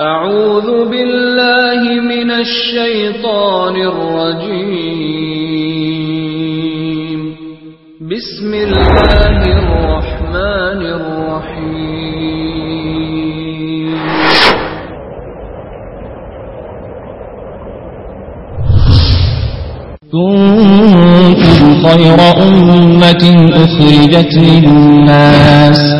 أعوذ بالله من الشيطان الرجيم. بسم الله الرحمن الرحيم. كنتم خير أمة أخرجت للناس.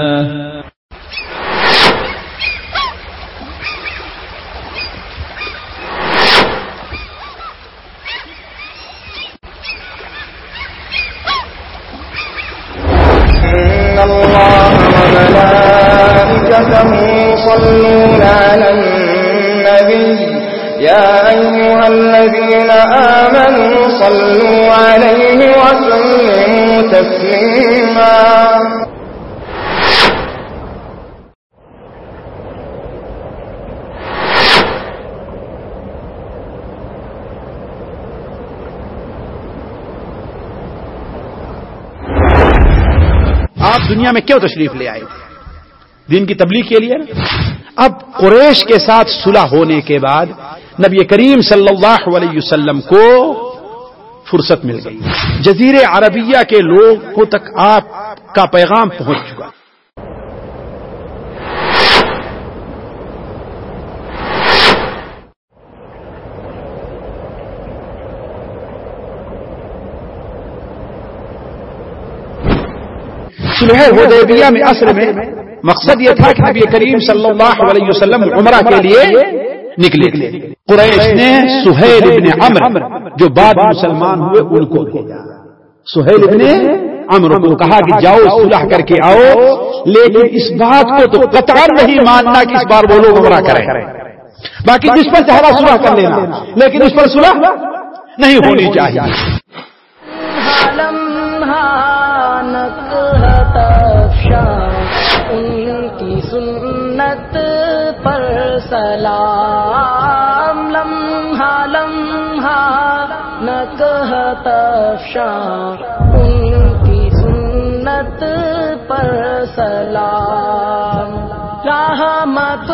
دنیا میں کیوں تشریف لے آئے؟ دین کی تبلیغ کے لیے نا؟ اب قریش کے ساتھ صلح ہونے کے بعد نبی کریم صلی اللہ علیہ وسلم کو فرصت مل گئی۔ جزیر عربیہ کے لوگوں تک آپ کا پیغام پہنچ چکا۔ صلح حدیبیہ میں اصل میں۔ مقصد یہ تھا کہ نبی کریم صلی اللہ علیہ وسلم عمرہ کے لیے نکلے۔ قریش نے سہیل ابن عمر جو بعد میں مسلمان ہوئے ان کو بھیجا سہیل ابن عمر کو کہا کہ جاؤ صلح کر کے آؤ لیکن اس بات کو تو قطعا نہیں ماننا کہ اس بار وہ لوگ عمرہ کریں۔ باقی جس پر چہرہ صلح کر لینا لیکن اس پر صلح نہیں ہونی چاہیے۔ سلام، لمحہ لمحہ نک تفشا ان کی سنت پر سلام۔ رحمت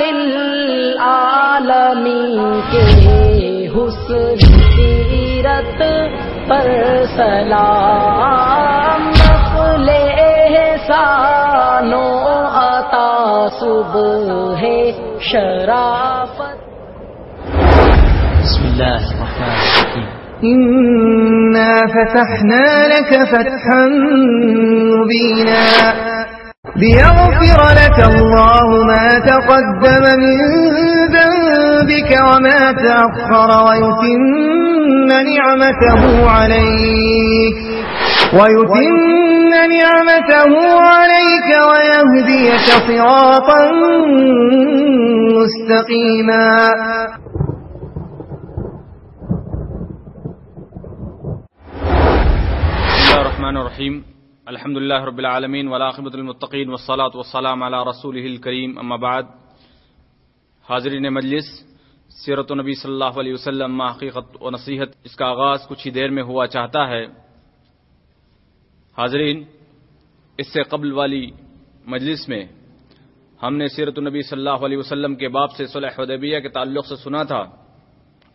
للعالمین کے حسن سیرت پر سلام۔ نقل احسان و عطا صبح ہے شرافت۔ بسم الله الرحمن الرحيم. إنا فتحنا لك فتحا مبينا. ليغفر لك الله ما تقدم من ذنبك وما تأخر ويتم نعمته عليك. ويتم نعمته عليك ويهديك صراطا مستقيما. بسم الله الرحمن الرحيم. الحمد لله رب العالمين والعاقبة المتقين والصلاة والسلام على رسوله الكريم. اما بعد، حاضرین مجلس، سیرت و نبی صلی اللہ علیہ وسلم حقیقت و نصیحت، اس کا آغاز کچھ ہی دیر میں ہوا چاہتا ہے۔ حاضرین، اس سے قبل والی مجلس میں ہم نے سیرت النبی صلی اللہ علیہ وسلم کے باب سے صلح حدیبیہ کے تعلق سے سنا تھا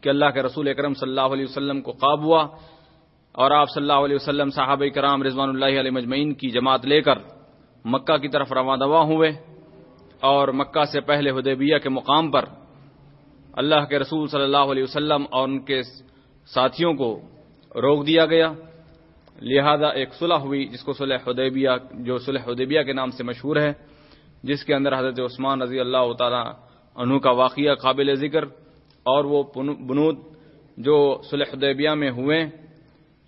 کہ اللہ کے رسول اکرم صلی اللہ علیہ وسلم کو قاب ہوا اور آپ صلی اللہ علیہ وسلم صحابہ کرام رضوان اللہ علیہ مجمعین کی جماعت لے کر مکہ کی طرف رواں دوا ہوئے اور مکہ سے پہلے حدیبیہ کے مقام پر اللہ کے رسول صلی اللہ علیہ وسلم اور ان کے ساتھیوں کو روک دیا گیا۔ لہذا ایک صلح ہوئی جس کو صلح حدیبیہ جو صلح حدیبیہ کے نام سے مشہور ہے، جس کے اندر حضرت عثمان رضی اللہ تعالی عنہ کا واقعہ قابل ذکر اور وہ بنود جو صلح حدیبیہ میں ہوئے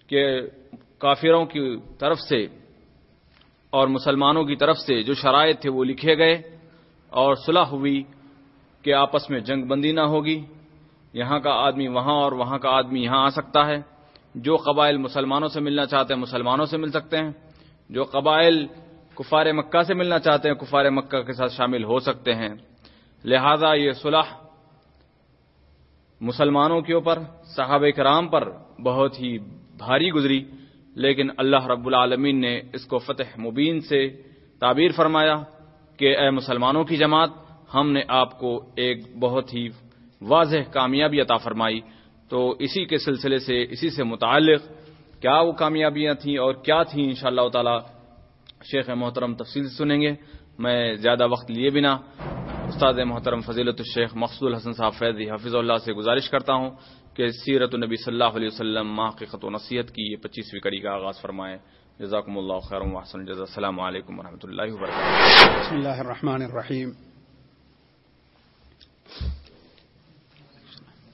کہ کافروں کی طرف سے اور مسلمانوں کی طرف سے جو شرائط تھے وہ لکھے گئے اور صلح ہوئی کہ آپس میں جنگ بندی نہ ہوگی۔ یہاں کا آدمی وہاں اور وہاں کا آدمی یہاں آ سکتا ہے۔ جو قبائل مسلمانوں سے ملنا چاہتے ہیں مسلمانوں سے مل سکتے ہیں، جو قبائل کفار مکہ سے ملنا چاہتے ہیں کفار مکہ کے ساتھ شامل ہو سکتے ہیں۔ لہذا یہ صلح مسلمانوں کے اوپر، صحابہ کرام پر بہت ہی بھاری گزری، لیکن اللہ رب العالمین نے اس کو فتح مبین سے تعبیر فرمایا کہ اے مسلمانوں کی جماعت، ہم نے آپ کو ایک بہت ہی واضح کامیابی عطا فرمائی۔ تو اسی کے سلسلے سے، اسی سے متعلق کیا وہ کامیابیاں تھیں اور کیا تھیں ان شاء اللہ تعالی؟ شیخ محترم تفصیل سے سنیں گے۔ میں زیادہ وقت لیے بنا استاد محترم فضیلت الشیخ مقصود الحسن صاحب فیضی حافظ اللہ سے گزارش کرتا ہوں کہ سیرت النبی صلی اللہ علیہ وسلم ماہ خط و نصیحت کی یہ پچیسویں کڑی کا آغاز فرمائے۔ جزاکم اللہ خیر وحسن جزا السلام علیکم ورحمۃ اللہ وبرکاتہ۔ بسم الله الرحمن الرحيم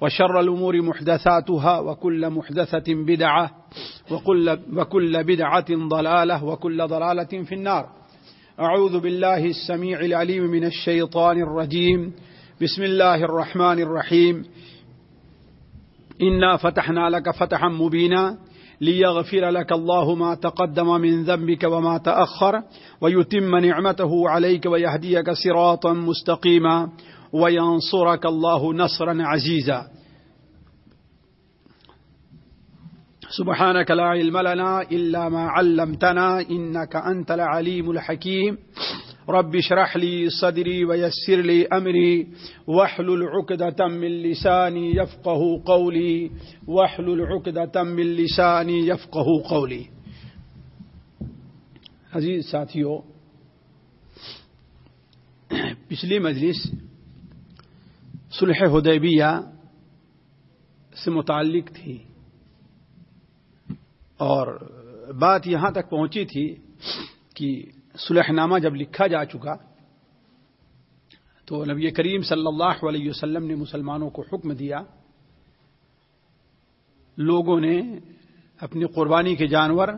وشر الأمور محدثاتها وكل محدثة بدعة وكل, وكل بدعة ضلالة وكل ضلالة في النار. أعوذ بالله السميع العليم من الشيطان الرجيم. بسم الله الرحمن الرحيم. إنا فتحنا لك فتحا مبينا ليغفر لك الله ما تقدم من ذنبك وما تأخر ويتم نعمته عليك ويهديك صراطا مستقيما. وينصرك الله نصرا عزيزا. سبحانك لا علم لنا إلا ما علمتنا إنك أنت العليم الحكيم. رب اشرح لي صدري ويسر لي أمري. واحلل عقدة من لساني يفقه قولي. واحلل عقدة من لساني يفقه قولي. عزیز ساتھیوں پچھلی مجلس صلح حدیبیہ سے متعلق تھی اور بات یہاں تک پہنچی تھی کہ صلح نامہ جب لکھا جا چکا تو نبی کریم صلی اللہ علیہ وسلم نے مسلمانوں کو حکم دیا، لوگوں نے اپنی قربانی کے جانور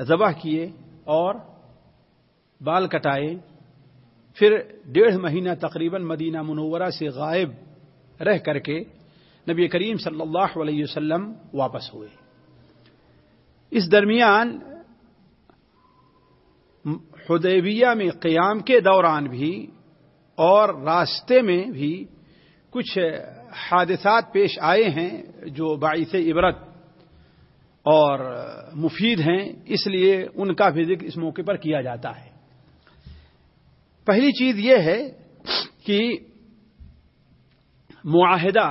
ذبح کیے اور بال کٹائے۔ پھر ڈیڑھ مہینہ تقریباً مدینہ منورہ سے غائب رہ کر کے نبی کریم صلی اللہ علیہ وسلم واپس ہوئے۔ اس درمیان حدیبیہ میں قیام کے دوران بھی اور راستے میں بھی کچھ حادثات پیش آئے ہیں جو باعث عبرت اور مفید ہیں، اس لیے ان کا بھی ذکر اس موقع پر کیا جاتا ہے۔ پہلی چیز یہ ہے کہ معاہدہ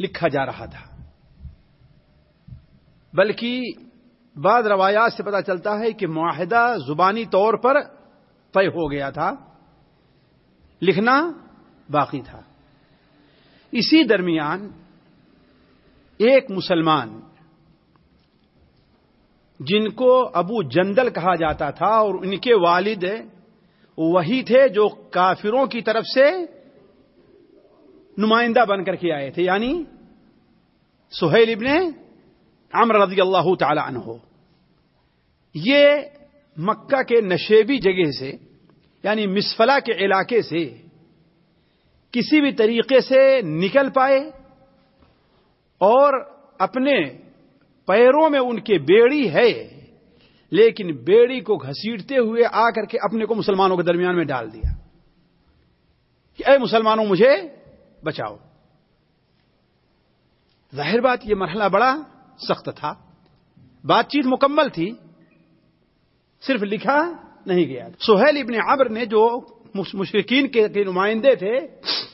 لکھا جا رہا تھا، بلکہ بعض روایات سے پتا چلتا ہے کہ معاہدہ زبانی طور پر طے ہو گیا تھا، لکھنا باقی تھا۔ اسی درمیان ایک مسلمان جن کو ابو جندل کہا جاتا تھا اور ان کے والد وہی تھے جو کافروں کی طرف سے نمائندہ بن کر کے آئے تھے یعنی سہیل ابن عمر رضی اللہ تعالی عنہ۔ یہ مکہ کے نشیبی جگہ سے یعنی مسفلا کے علاقے سے کسی بھی طریقے سے نکل پائے اور اپنے پیروں میں ان کے بیڑی ہے۔ لیکن بیڑی کو گھسیٹتے ہوئے آ کر کے اپنے کو مسلمانوں کے درمیان میں ڈال دیا کہ اے مسلمانوں، مجھے بچاؤ۔ ظاہر بات یہ مرحلہ بڑا سخت تھا۔ بات چیت مکمل تھی۔ صرف لکھا نہیں گیا۔ سہیل ابن عبر نے جو مشرقین کے نمائندے تھے،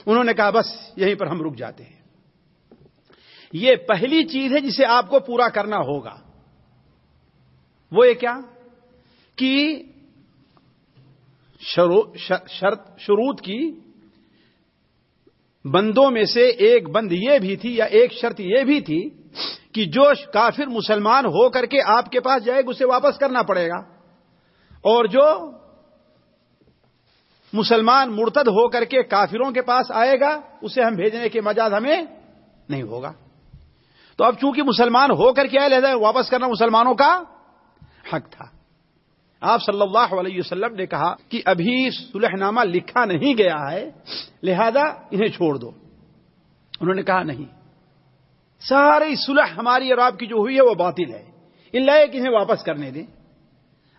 انہوں نے کہا، بس یہیں پر ہم رک جاتے ہیں۔ یہ پہلی چیز ہے جسے آپ کو پورا کرنا ہوگا۔ وہ یہ کیا؟ کہ شرط شروط کی بندوں میں سے ایک بند یہ بھی تھی یا ایک شرط یہ بھی تھی کہ جو کافر مسلمان ہو کر کے آپ کے پاس جائے گا، اسے واپس کرنا پڑے گا۔ اور جو مسلمان مرتد ہو کر کے کافروں کے پاس آئے گا، اسے ہم بھیجنے کے مجاز ہمیں نہیں ہوگا۔ تو اب چونکہ مسلمان ہو کر کے آئے، لہذا واپس کرنا مسلمانوں کا حق تھا۔ آپ صلی اللہ علیہ وسلم نے کہا کہ ابھی صلح نامہ لکھا نہیں گیا ہے، لہذا انہیں چھوڑ دو۔ انہوں نے کہا نہیں۔ ساری صلح ہماری اور آپ کی جو ہوئی ہے وہ باطل ہے۔ اللہ کہ انہیں واپس کرنے دیں۔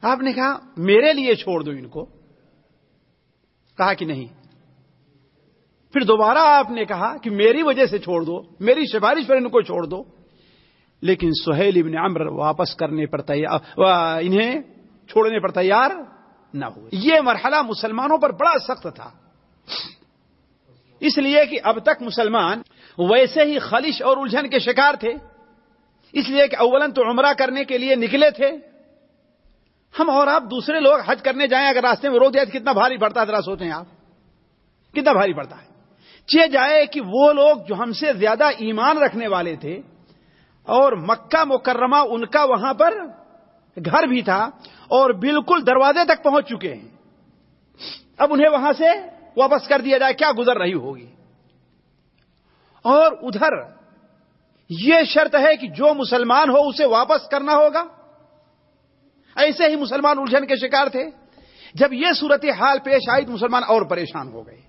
آپ نے کہا میرے لیے چھوڑ دو ان کو۔ کہا کہ نہیں۔ پھر دوبارہ آپ نے کہا کہ میری وجہ سے چھوڑ دو، میری سفارش پر ان کو چھوڑ دو۔ لیکن سہیل ابن عمر واپس کرنے پر تیار انہیں چھوڑنے پر تیار نہ ہوئے۔ یہ مرحلہ مسلمانوں پر بڑا سخت تھا۔ اس لیے کہ اب تک مسلمان ویسے ہی خلش اور الجھن کے شکار تھے۔ اس لیے کہ اولن تو عمرہ کرنے کے لیے نکلے تھے۔ ہم اور آپ دوسرے لوگ حج کرنے جائیں اگر راستے میں روک دیا تو کتنا بھاری پڑتا ہے، ذرا سوچیں آپ۔ کتنا بھاری پڑتا ہے۔ چے جائے کہ وہ لوگ جو ہم سے زیادہ ایمان رکھنے والے تھے اور مکہ مکرمہ ان کا وہاں پر گھر بھی تھا اور بالکل دروازے تک پہنچ چکے ہیں۔ اب انہیں وہاں سے واپس کر دیا جائے، کیا گزر رہی ہوگی؟ اور ادھر یہ شرط ہے کہ جو مسلمان ہو اسے واپس کرنا ہوگا۔ ایسے ہی مسلمان الجھن کے شکار تھے۔ جب یہ صورت حال پیش آئی تو مسلمان اور پریشان ہو گئے۔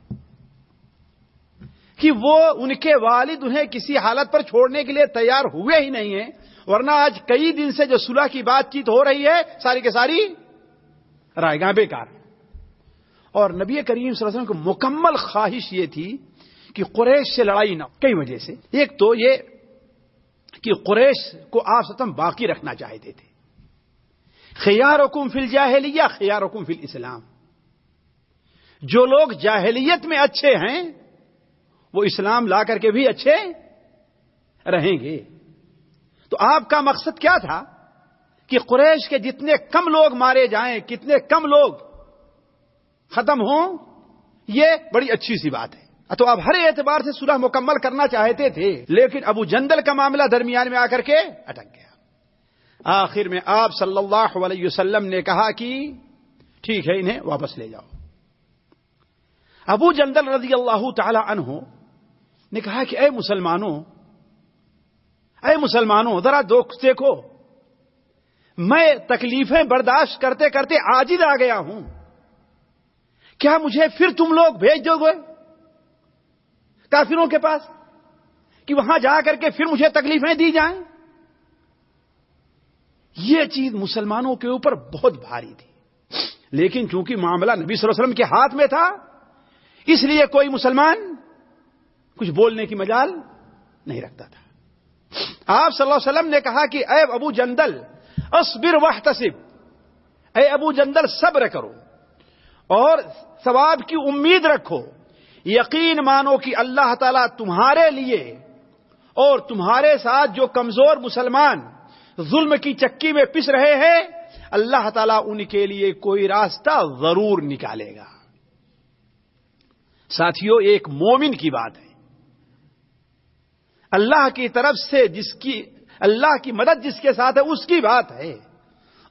کہ وہ ان کے والد انہیں کسی حالت پر چھوڑنے کے لیے تیار ہوئے ہی نہیں ہیں۔ ورنہ آج کئی دن سے جو صلح کی بات چیت ہو رہی ہے، ساری کے ساری رائے گاہ بیکار۔ اور نبی کریم صلی اللہ علیہ وسلم کو مکمل خواہش یہ تھی کہ قریش سے لڑائی نہ کئی وجہ سے۔ ایک تو یہ کہ قریش کو آپ ستم باقی رکھنا چاہتے تھے۔ خیار حکم فل جاہلیہ خیار حکم فل اسلام جو لوگ جاہلیت میں اچھے ہیں وہ اسلام لا کر کے بھی اچھے رہیں گے۔ تو آپ کا مقصد کیا تھا؟ کہ قریش کے جتنے کم لوگ مارے جائیں، کتنے کم لوگ ختم ہوں، یہ بڑی اچھی سی بات ہے۔ تو آپ ہر اعتبار سے صلح مکمل کرنا چاہتے تھے، لیکن ابو جندل کا معاملہ درمیان میں آ کر کے اٹک گیا۔ آخر میں آپ صلی اللہ علیہ وسلم نے کہا کہ ٹھیک ہے، انہیں واپس لے جاؤ۔ ابو جندل رضی اللہ تعالی عنہ نے کہا کہ اے مسلمانوں اے مسلمانوں، ذرا دیکھو۔ میں تکلیفیں برداشت کرتے کرتے آجد آ گیا ہوں۔ کیا مجھے پھر تم لوگ بھیج دو گے؟ کافروں کے پاس کہ وہاں جا کر کے پھر مجھے تکلیفیں دی جائیں؟ یہ چیز مسلمانوں کے اوپر بہت بھاری تھی۔ لیکن چونکہ معاملہ نبی صلی اللہ علیہ وسلم کے ہاتھ میں تھا، اس لیے کوئی مسلمان کچھ بولنے کی مجال نہیں رکھتا تھا۔ آپ صلی اللہ علیہ وسلم نے کہا کہ اے ابو جندل، اصبر واحتسب۔ اے ابو جندل، صبر کرو۔ اور ثواب کی امید رکھو۔ یقین مانو کہ اللہ تعالیٰ تمہارے لیے اور تمہارے ساتھ جو کمزور مسلمان ظلم کی چکی میں پس رہے ہیں، اللہ تعالیٰ ان کے لیے کوئی راستہ ضرور نکالے گا۔ ساتھیوں ایک مومن کی بات ہے۔ اللہ کی طرف سے جس کی اللہ کی مدد جس کے ساتھ ہے، اس کی بات ہے۔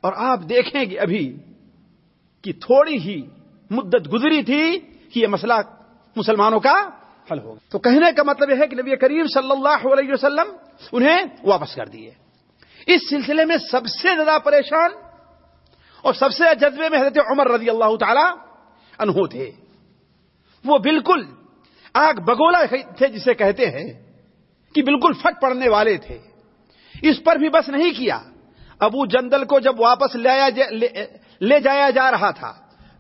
اور آپ دیکھیں گے ابھی کہ تھوڑی ہی مدت گزری تھی کہ یہ مسئلہ مسلمانوں کا حل ہوگا تو کہنے کا مطلب یہ ہے کہ نبی کریم صلی اللہ علیہ وسلم انہیں واپس کر دیے۔ اس سلسلے میں سب سے زیادہ پریشان اور سب سے جذبے میں حضرت عمر رضی اللہ تعالی انہو تھے۔ وہ بالکل آگ بگولا تھے جسے کہتے ہیں۔ کہ بالکل پھٹ پڑنے والے تھے۔ اس پر بھی بس نہیں کیا۔ ابو جندل کو جب واپس لے جایا جا رہا تھا،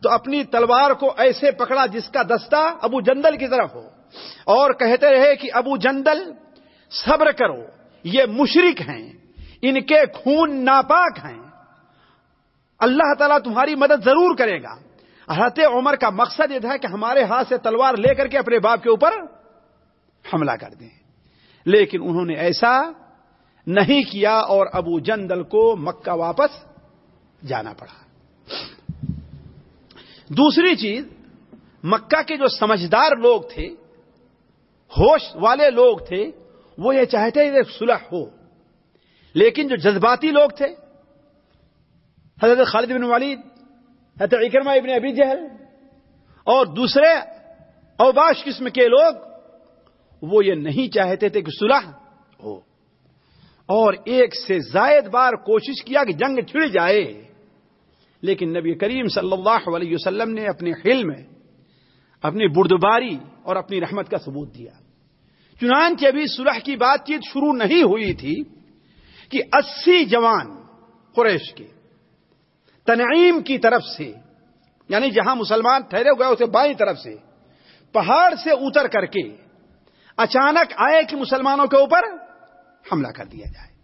تو اپنی تلوار کو ایسے پکڑا جس کا دستہ ابو جندل کی طرف ہو۔ اور کہتے رہے کہ ابو جندل، صبر کرو، یہ مشرک ہیں، ان کے خون ناپاک ہیں۔ اللہ تعالیٰ تمہاری مدد ضرور کرے گا۔ حضرت عمر کا مقصد یہ تھا کہ ہمارے ہاتھ سے تلوار لے کر کے اپنے باپ کے اوپر حملہ کر دیں۔ لیکن انہوں نے ایسا نہیں کیا اور ابو جندل کو مکہ واپس جانا پڑا۔ دوسری چیز، مکہ کے جو سمجھدار لوگ تھے، ہوش والے لوگ تھے، وہ یہ چاہتے ہیں صلح ہو۔ لیکن جو جذباتی لوگ تھے، حضرت خالد بن ولید، حضرت اکرما ابن ابی جہل اور دوسرے اوباش قسم کے لوگ وہ یہ نہیں چاہتے تھے کہ صلح ہو۔ اور ایک سے زائد بار کوشش کیا کہ جنگ چھڑ جائے۔ لیکن نبی کریم صلی اللہ علیہ وسلم نے اپنے حلم، اپنی بردباری اور اپنی رحمت کا ثبوت دیا۔ چنانچہ ابھی صلح کی بات چیت شروع نہیں ہوئی تھی کہ اسی جوان قریش کے تنعیم کی طرف سے یعنی جہاں مسلمان ٹھہرے ہوئے، اسے بائیں طرف سے، پہاڑ سے اتر کر کے اچانک آئے کہ مسلمانوں کے اوپر حملہ کر دیا جائے۔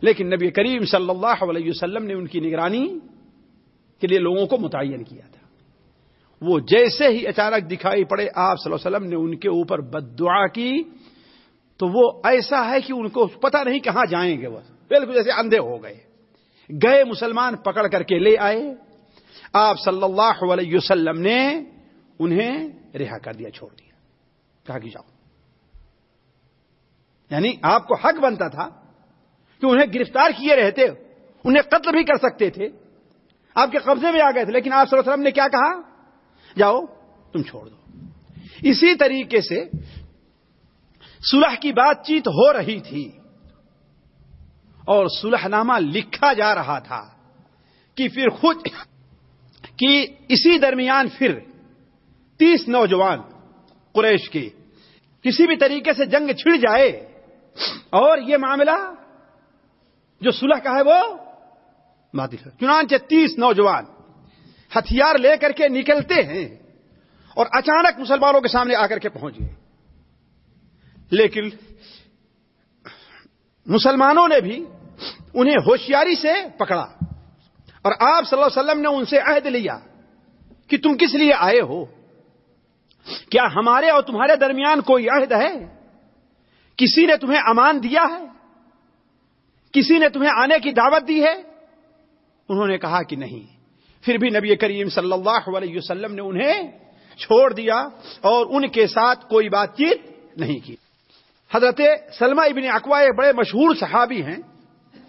لیکن نبی کریم صلی اللہ علیہ وسلم نے ان کی نگرانی کے لیے لوگوں کو متعین کیا تھا۔ وہ جیسے ہی اچانک دکھائی پڑے آپ صلی اللہ علیہ وسلم نے ان کے اوپر بد دعا کی، تو وہ ایسا ہے کہ ان کو پتہ نہیں کہاں جائیں گے وہ۔ بالکل جیسے اندھے ہو گئے۔ گئے مسلمان پکڑ کر کے لے آئے۔ آپ صلی اللہ علیہ وسلم نے انہیں رہا کر دیا، چھوڑ دیا۔ کہا کہ جاؤ۔ یعنی آپ کو حق بنتا تھا کہ انہیں گرفتار کیے رہتے، انہیں قتل بھی کر سکتے تھے۔ آپ کے قبضے میں آ گئے تھے، لیکن آپ صلی اللہ علیہ وسلم نے کیا کہا؟ جاؤ، تم چھوڑ دو۔ اسی طریقے سے صلح کی بات چیت ہو رہی تھی اور صلح نامہ لکھا جا رہا تھا کہ پھر خود، کہ اسی درمیان پھر تیس نوجوان قریش کے کسی بھی طریقے سے جنگ چھڑ جائے۔ اور یہ معاملہ جو صلح کا ہے وہ باطل ہے۔ چنانچہ تیس نوجوان ہتھیار لے کر کے نکلتے ہیں اور اچانک مسلمانوں کے سامنے آ کر کے پہنچ گئے۔ لیکن مسلمانوں نے بھی انہیں ہوشیاری سے پکڑا اور آپ صلی اللہ علیہ وسلم نے ان سے عہد لیا کہ تم کس لیے آئے ہو؟ کیا ہمارے اور تمہارے درمیان کوئی عہد ہے؟ کسی نے تمہیں امان دیا ہے؟ کسی نے تمہیں آنے کی دعوت دی ہے؟ انہوں نے کہا کہ نہیں۔ پھر بھی نبی کریم صلی اللہ علیہ وسلم نے انہیں چھوڑ دیا اور ان کے ساتھ کوئی بات چیت نہیں کی۔ حضرت سلمہ ابن اقوا بڑے مشہور صحابی ہیں،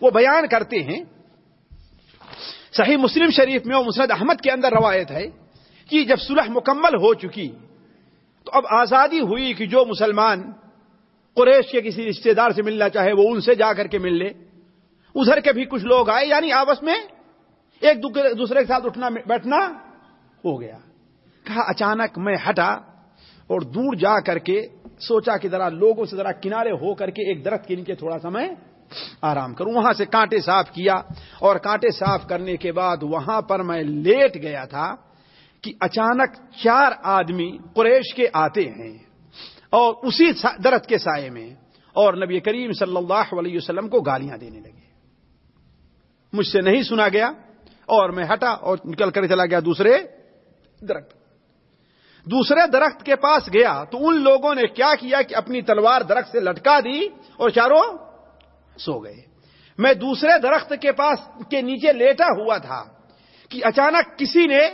وہ بیان کرتے ہیں، صحیح مسلم شریف میں اور مسرد احمد کے اندر روایت ہے کہ جب صلح مکمل ہو چکی تو اب آزادی ہوئی کہ جو مسلمان قریش کے کسی رشتے دار سے ملنا چاہے، وہ ان سے جا کر کے مل لے۔ ادھر کے بھی کچھ لوگ آئے یعنی آپس میں ایک دوسرے کے ساتھ اٹھنا، بیٹھنا ہو گیا۔ کہا، اچانک میں ہٹا اور دور جا کر کے سوچا کہ ذرا لوگوں سے ذرا کنارے ہو کر کے ایک درخت کے نیچے تھوڑا سا میں آرام کروں۔ وہاں سے کانٹے صاف کیا اور کانٹے صاف کرنے کے بعد وہاں پر میں لیٹ گیا تھا کہ اچانک چار آدمی قریش کے آتے ہیں۔ اور اسی درخت کے سائے میں اور نبی کریم صلی اللہ علیہ وسلم کو گالیاں دینے لگے۔ مجھ سے نہیں سنا گیا اور میں ہٹا اور نکل کر چلا گیا دوسرے درخت۔ دوسرے درخت کے پاس گیا تو ان لوگوں نے کیا کیا کہ اپنی تلوار درخت سے لٹکا دی اور چاروں سو گئے۔ میں دوسرے درخت کے پاس کے نیچے لیٹا ہوا تھا کہ اچانک کسی نے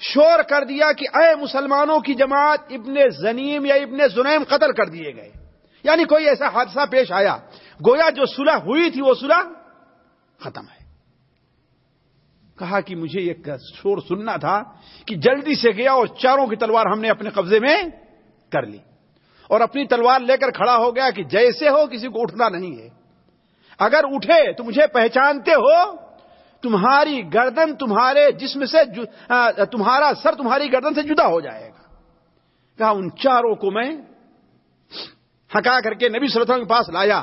شور کر دیا کہ اے مسلمانوں کی جماعت ابن زنیم یا ابن زنیم قتل کر دیے گئے۔ یعنی کوئی ایسا حادثہ پیش آیا، گویا جو صلح ہوئی تھی وہ صلح ختم ہے۔ کہا کہ مجھے یہ شور سننا تھا کہ جلدی سے گیا اور چاروں کی تلوار ہم نے اپنے قبضے میں کر لی۔ اور اپنی تلوار لے کر کھڑا ہو گیا کہ جیسے ہو کسی کو اٹھنا نہیں ہے۔ اگر اٹھے تو مجھے پہچانتے ہو تمہاری گردن تمہارے جسم سے تمہارا سر تمہاری گردن سے جدا ہو جائے گا۔ کہا، ان چاروں کو میں ہکا کر کے نبی صلی اللہ علیہ وسلم کے پاس لایا۔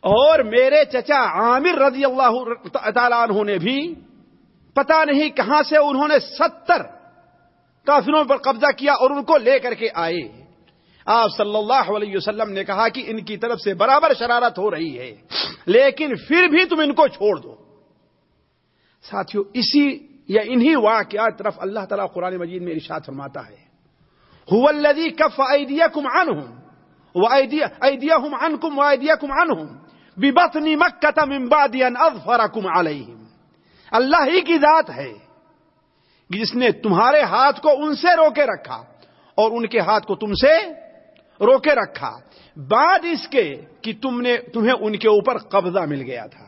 اور میرے چچا عامر رضی اللہ تعالی عنہ نے بھی پتا نہیں کہاں سے انہوں نے ستر کافروں پر قبضہ کیا اور ان کو لے کر کے آئے۔ آپ صلی اللہ علیہ وسلم نے کہا کہ ان کی طرف سے برابر شرارت ہو رہی ہے، لیکن پھر بھی تم ان کو چھوڑ دو۔ ساتھیو، اسی یا انہی واقعات طرف اللہ تعالیٰ قرآن مجید میں ارشاد فرماتا ہے۔ هو الذي كف ايديكم عنهم وايديهم عنكم وايديكم عنهم ببطن مكة من بعد ان اظفركم عليهم اللہ ہی کی ذات ہے جس نے تمہارے ہاتھ کو ان سے روکے رکھا اور ان کے ہاتھ کو تم سے روکے رکھا۔ بعد اس کے کہ تم نے تمہیں ان کے اوپر قبضہ مل گیا تھا۔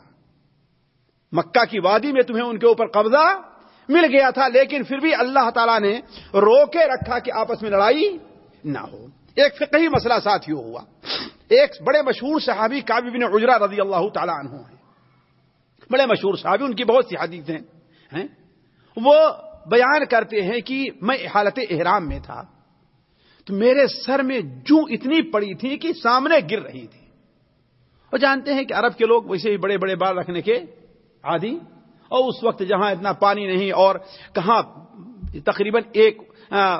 مکہ کی وادی میں تمہیں ان کے اوپر قبضہ مل گیا تھا، لیکن پھر بھی اللہ تعالیٰ نے روکے رکھا کہ آپس میں لڑائی نہ ہو۔ ایک فقہی مسئلہ ساتھی ہوا۔ ایک بڑے مشہور صحابی کابی بن عجرا رضی اللہ تعالیٰ عنہ ہیں۔ بڑے مشہور صحابی، ان کی بہت سی حدیثیں ہیں۔ وہ بیان کرتے ہیں کہ میں حالت احرام میں تھا۔ تو میرے سر میں جو اتنی پڑی تھی کہ سامنے گر رہی تھی۔ اور جانتے ہیں کہ عرب کے لوگ ویسے ہی بڑے بڑے بال رکھنے کے عادی اور اس وقت جہاں اتنا پانی نہیں اور کہاں تقریباً ایک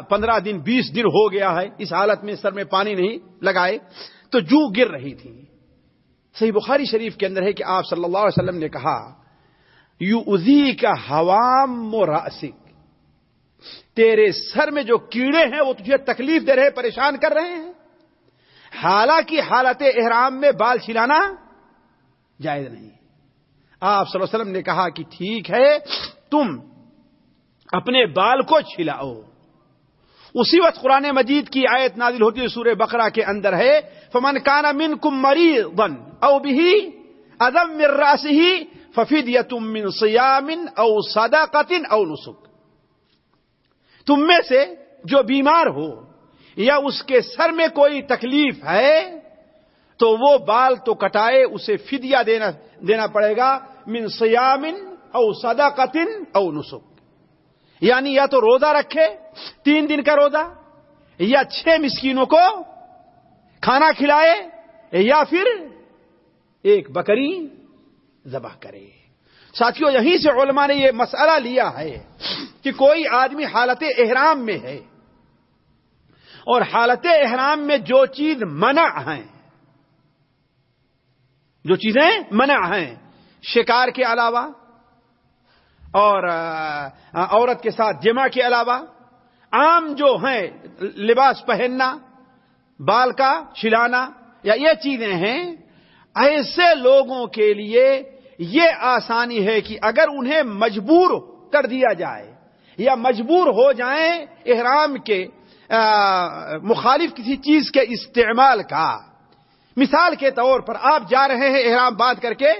پندرہ دن، بیس دن ہو گیا ہے، اس حالت میں سر میں پانی نہیں لگائے، تو جو گر رہی تھی۔ صحیح بخاری شریف کے اندر ہے کہ آپ صلی اللہ علیہ وسلم نے کہا یو ازی کا حوام راسک تیرے سر میں جو کیڑے ہیں، وہ تجھے تکلیف دے رہے، پریشان کر رہے ہیں۔ حالانکہ حالت احرام میں بال چھلانا جائز نہیں۔ آپ صلی اللہ علیہ وسلم نے کہا کہ ٹھیک ہے، تم اپنے بال کو چھلاؤ۔ اسی وقت قرآن مجید کی آیت نازل ہوتی ہے، سورہ بقرہ کے اندر ہے، فمن کانا من کم مری ون او بھی ادم مراس ہی ففید یتم من سیامن او سدا قطن او نسک تم میں سے جو بیمار ہو یا اس کے سر میں کوئی تکلیف ہے، تو وہ بال تو کٹائے، اسے فدیا دینا دینا پڑے گا من سیامن او سدا او نسک۔ یعنی یا تو روزہ رکھے، تین دن کا روزہ، یا چھ مسکینوں کو کھانا کھلائے، یا پھر ایک بکری ذبح کرے۔ ساتھیوں یہیں سے علماء نے یہ مسئلہ لیا ہے کہ کوئی آدمی حالت احرام میں ہے اور حالت احرام میں جو چیز منع ہیں جو چیزیں منع ہیں۔ شکار کے علاوہ اور عورت کے ساتھ جمع کے علاوہ عام جو ہیں، لباس پہننا، بال کا چھلانا یا یہ چیزیں ہیں، ایسے لوگوں کے لیے یہ آسانی ہے کہ اگر انہیں مجبور کر دیا جائے یا مجبور ہو جائیں احرام کے مخالف کسی چیز کے استعمال کا۔ مثال کے طور پر آپ جا رہے ہیں احرام باندھ کر کے،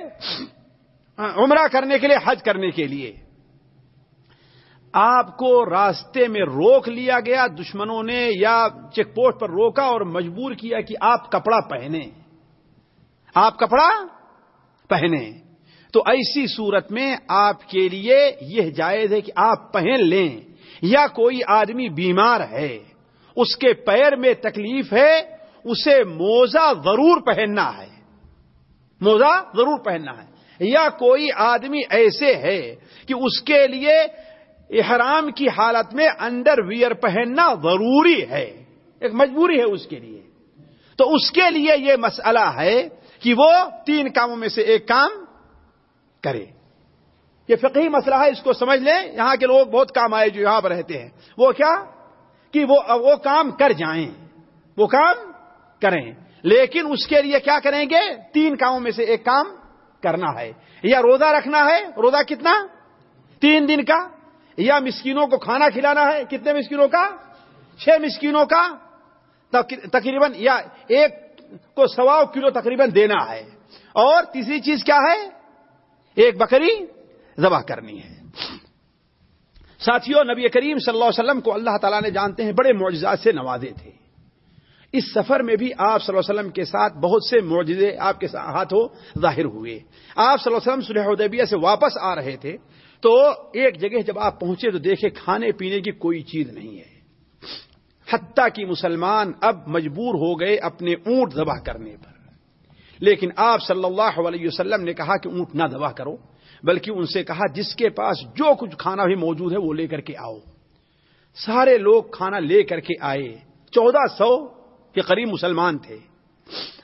عمرہ کرنے کے لیے، حج کرنے کے لیے۔ آپ کو راستے میں روک لیا گیا، دشمنوں نے یا چیک پوسٹ پر روکا اور مجبور کیا کہ آپ کپڑا پہنے۔ آپ کپڑا پہنے۔ تو ایسی صورت میں آپ کے لیے یہ جائز ہے کہ آپ پہن لیں۔ یا کوئی آدمی بیمار ہے، اس کے پیر میں تکلیف ہے اسے موزہ ضرور پہننا ہے۔ موزہ ضرور پہننا ہے۔ یا کوئی آدمی ایسے ہے کہ اس کے لیے احرام کی حالت میں انڈر ویئر پہننا ضروری ہے، ایک مجبوری ہے اس کے لیے۔ تو اس کے لیے یہ مسئلہ ہے کہ وہ تین کاموں میں سے ایک کام کرے۔ یہ فقہی مسئلہ ہے، اس کو سمجھ لیں۔ یہاں کے لوگ بہت کام آئے جو یہاں پر رہتے ہیں۔ وہ کیا؟ کہ وہ وہ کام کر جائیں۔ وہ کام کریں۔ لیکن اس کے لیے کیا کریں گے؟ تین کاموں میں سے ایک کام کرنا ہے۔ یا روزہ رکھنا ہے، روزہ کتنا؟ تین دن کا۔ یا مسکینوں کو کھانا کھلانا ہے، کتنے مسکینوں کا؟ چھ مسکینوں کا۔ تقریباً، یا ایک کو سوا کلو تقریباً دینا ہے۔ اور تیسری چیز کیا ہے؟ ایک بکری ذبح کرنی ہے۔ ساتھیوں، نبی کریم صلی اللہ علیہ وسلم کو اللہ تعالیٰ نے جانتے ہیں، بڑے معجزات سے نوازے تھے۔ اس سفر میں بھی آپ صلی اللہ علیہ وسلم کے ساتھ بہت سے معجزے آپ کے ہاتھوں ظاہر ہوئے۔ آپ صلی اللہ علیہ وسلم صلح حدیبیہ سے واپس آ رہے تھے، تو ایک جگہ جب آپ پہنچے تو دیکھے کھانے پینے کی کوئی چیز نہیں ہے۔ حتیٰ کہ مسلمان اب مجبور ہو گئے اپنے اونٹ ذبح کرنے پر۔ لیکن آپ صلی اللہ علیہ وسلم نے کہا کہ اونٹ نہ ذبح کرو، بلکہ ان سے کہا جس کے پاس جو کچھ کھانا بھی موجود ہے وہ لے کر کے آؤ۔ سارے لوگ کھانا لے کر کے آئے، چودہ سو کے قریب مسلمان تھے۔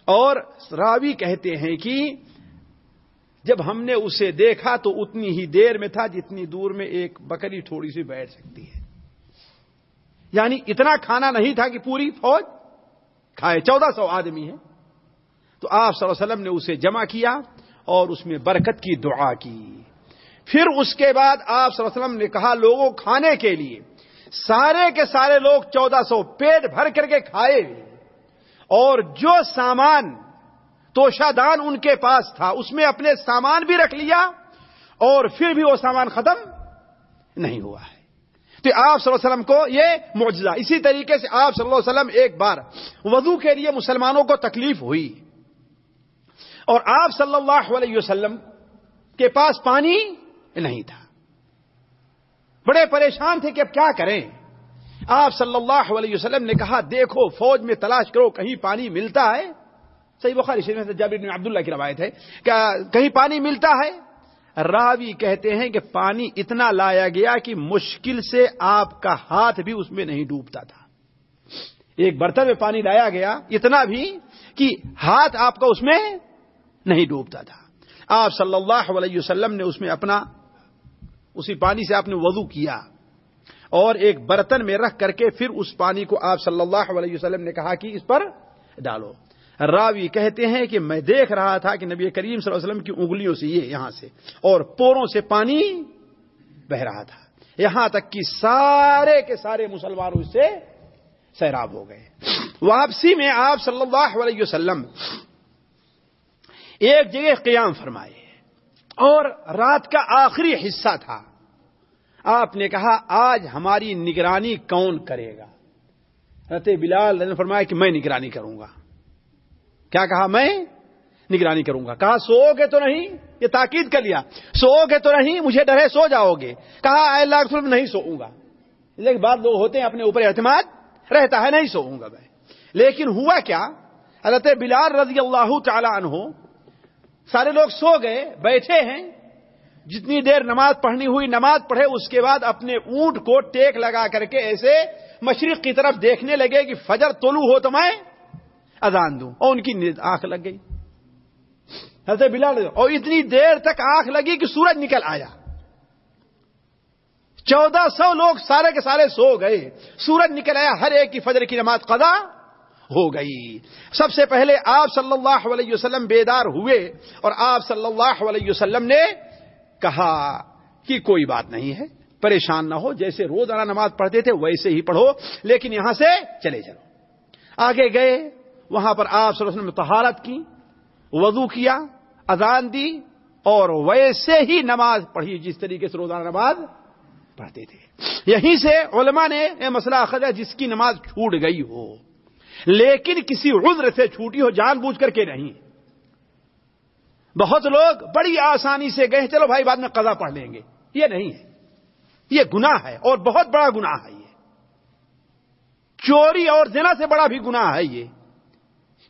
اور راوی کہتے ہیں کہ جب ہم نے اسے دیکھا تو اتنی ہی دیر میں تھا جتنی دور میں ایک بکری تھوڑی سی بیٹھ سکتی ہے۔ یعنی اتنا کھانا نہیں تھا کہ پوری فوج کھائے۔ چودہ سو آدمی ہے تو آپ صلی اللہ علیہ وسلم نے اسے جمع کیا اور اس میں برکت کی دعا کی۔ پھر اس کے بعد آپ صلی اللہ علیہ وسلم نے کہا، لوگوں، کھانے کے لیے سارے کے سارے لوگ چودہ سو پیٹ بھر کر کے کھائے۔ اور جو سامان توشا دان ان کے پاس تھا، اس میں اپنے سامان بھی رکھ لیا اور پھر بھی وہ سامان ختم نہیں ہوا ہے۔ تو آپ صلی اللہ علیہ وسلم کو یہ معجزہ، اسی طریقے سے آپ صلی اللہ علیہ وسلم ایک بار وضو کے لیے مسلمانوں کو تکلیف ہوئی۔ اور آپ صلی اللہ علیہ وسلم کے پاس پانی نہیں تھا۔ بڑے پریشان تھے کہ اب کیا کریں؟ آپ صلی اللہ علیہ وسلم نے کہا، دیکھو، فوج میں تلاش کرو، کہیں پانی ملتا ہے؟ صحیح بخاری شریف میں جابر بن عبداللہ کی روایت ہے کہ کہیں پانی ملتا ہے؟ راوی کہتے ہیں کہ پانی اتنا لایا گیا کہ مشکل سے آپ کا ہاتھ بھی اس میں نہیں ڈوبتا تھا۔ ایک برتن میں پانی لایا گیا، اتنا بھی کہ ہاتھ آپ کا اس میں نہیں ڈوبتا تھا۔ آپ صلی اللہ علیہ وسلم نے اس میں اپنا، اسی پانی سے آپ نے وضو کیا۔ اور ایک برتن میں رکھ کر کے پھر اس پانی کو آپ صلی اللہ علیہ وسلم نے کہا کہ اس پر ڈالو۔ راوی کہتے ہیں کہ میں دیکھ رہا تھا کہ نبی کریم صلی اللہ علیہ وسلم کی انگلیوں سے یہ یہاں سے اور پوروں سے پانی بہ رہا تھا۔ یہاں تک کہ سارے کے سارے مسلمانوں اس سے سیراب ہو گئے۔ واپسی میں آپ صلی اللہ علیہ وسلم ایک جگہ قیام فرمائے اور رات کا آخری حصہ تھا۔ آپ نے کہا، آج ہماری نگرانی کون کرے گا؟ رت بلال نے فرمایا کہ میں نگرانی کروں گا۔ کیا کہا میں؟ نگرانی کروں گا۔ کہا سو گے تو نہیں، یہ تاکید کر لیا۔ سو گے تو نہیں، مجھے ڈرے، سو جاؤ گے۔ کہا، اے اللہ رسول نہیں سوؤں گا۔ لیکن بعد لوگ ہوتے ہیں، اپنے اوپر اعتماد رہتا ہے، نہیں سوؤں گا میں۔ لیکن ہوا کیا؟ حضرت بلال رضی اللہ تعالی عنہ، سارے لوگ سو گئے، بیٹھے ہیں۔ جتنی دیر نماز پڑھنی ہوئی نماز پڑھے، اس کے بعد اپنے اونٹ کو ٹیک لگا کر کے ایسے مشرق کی طرف دیکھنے لگے کہ فجر طلوع ہو تو میں اذان دوں، اور ان کی آنکھ لگ گئی۔ حضرت بلال، اور اتنی دیر تک آنکھ لگی کہ سورج نکل آیا۔ چودہ سو لوگ سارے کے سارے سو گئے۔ سورج نکل آیا، ہر ایک کی فجر کی نماز قضا ہو گئی۔ سب سے پہلے آپ صلی اللہ علیہ وسلم بیدار ہوئے، اور آپ صلی اللہ علیہ وسلم نے کہا کہ کوئی بات نہیں ہے، پریشان نہ ہو، جیسے روزانہ نماز پڑھتے تھے، ویسے ہی پڑھو، لیکن یہاں سے چلے چلو۔ آگے گئے، وہاں پر آپ صلی اللہ علیہ وسلم کی، وضو کیا، اذان دی، اور ویسے ہی نماز پڑھی جس طریقے سے روزانہ نماز پڑھتے تھے۔ یہیں سے علماء نے یہ مسئلہ اخذ ہے، جس کی نماز چھوٹ گئی ہو، لیکن کسی عذر سے چھوٹی ہو، جان بوجھ کر کے نہیں۔ بہت لوگ بڑی آسانی سے گئے، چلو بھائی بعد میں قضا پڑھ لیں گے۔ یہ نہیں ہے۔ یہ گناہ ہے اور بہت بڑا گناہ ہے یہ۔ چوری اور زنا سے بڑا بھی گناہ ہے یہ۔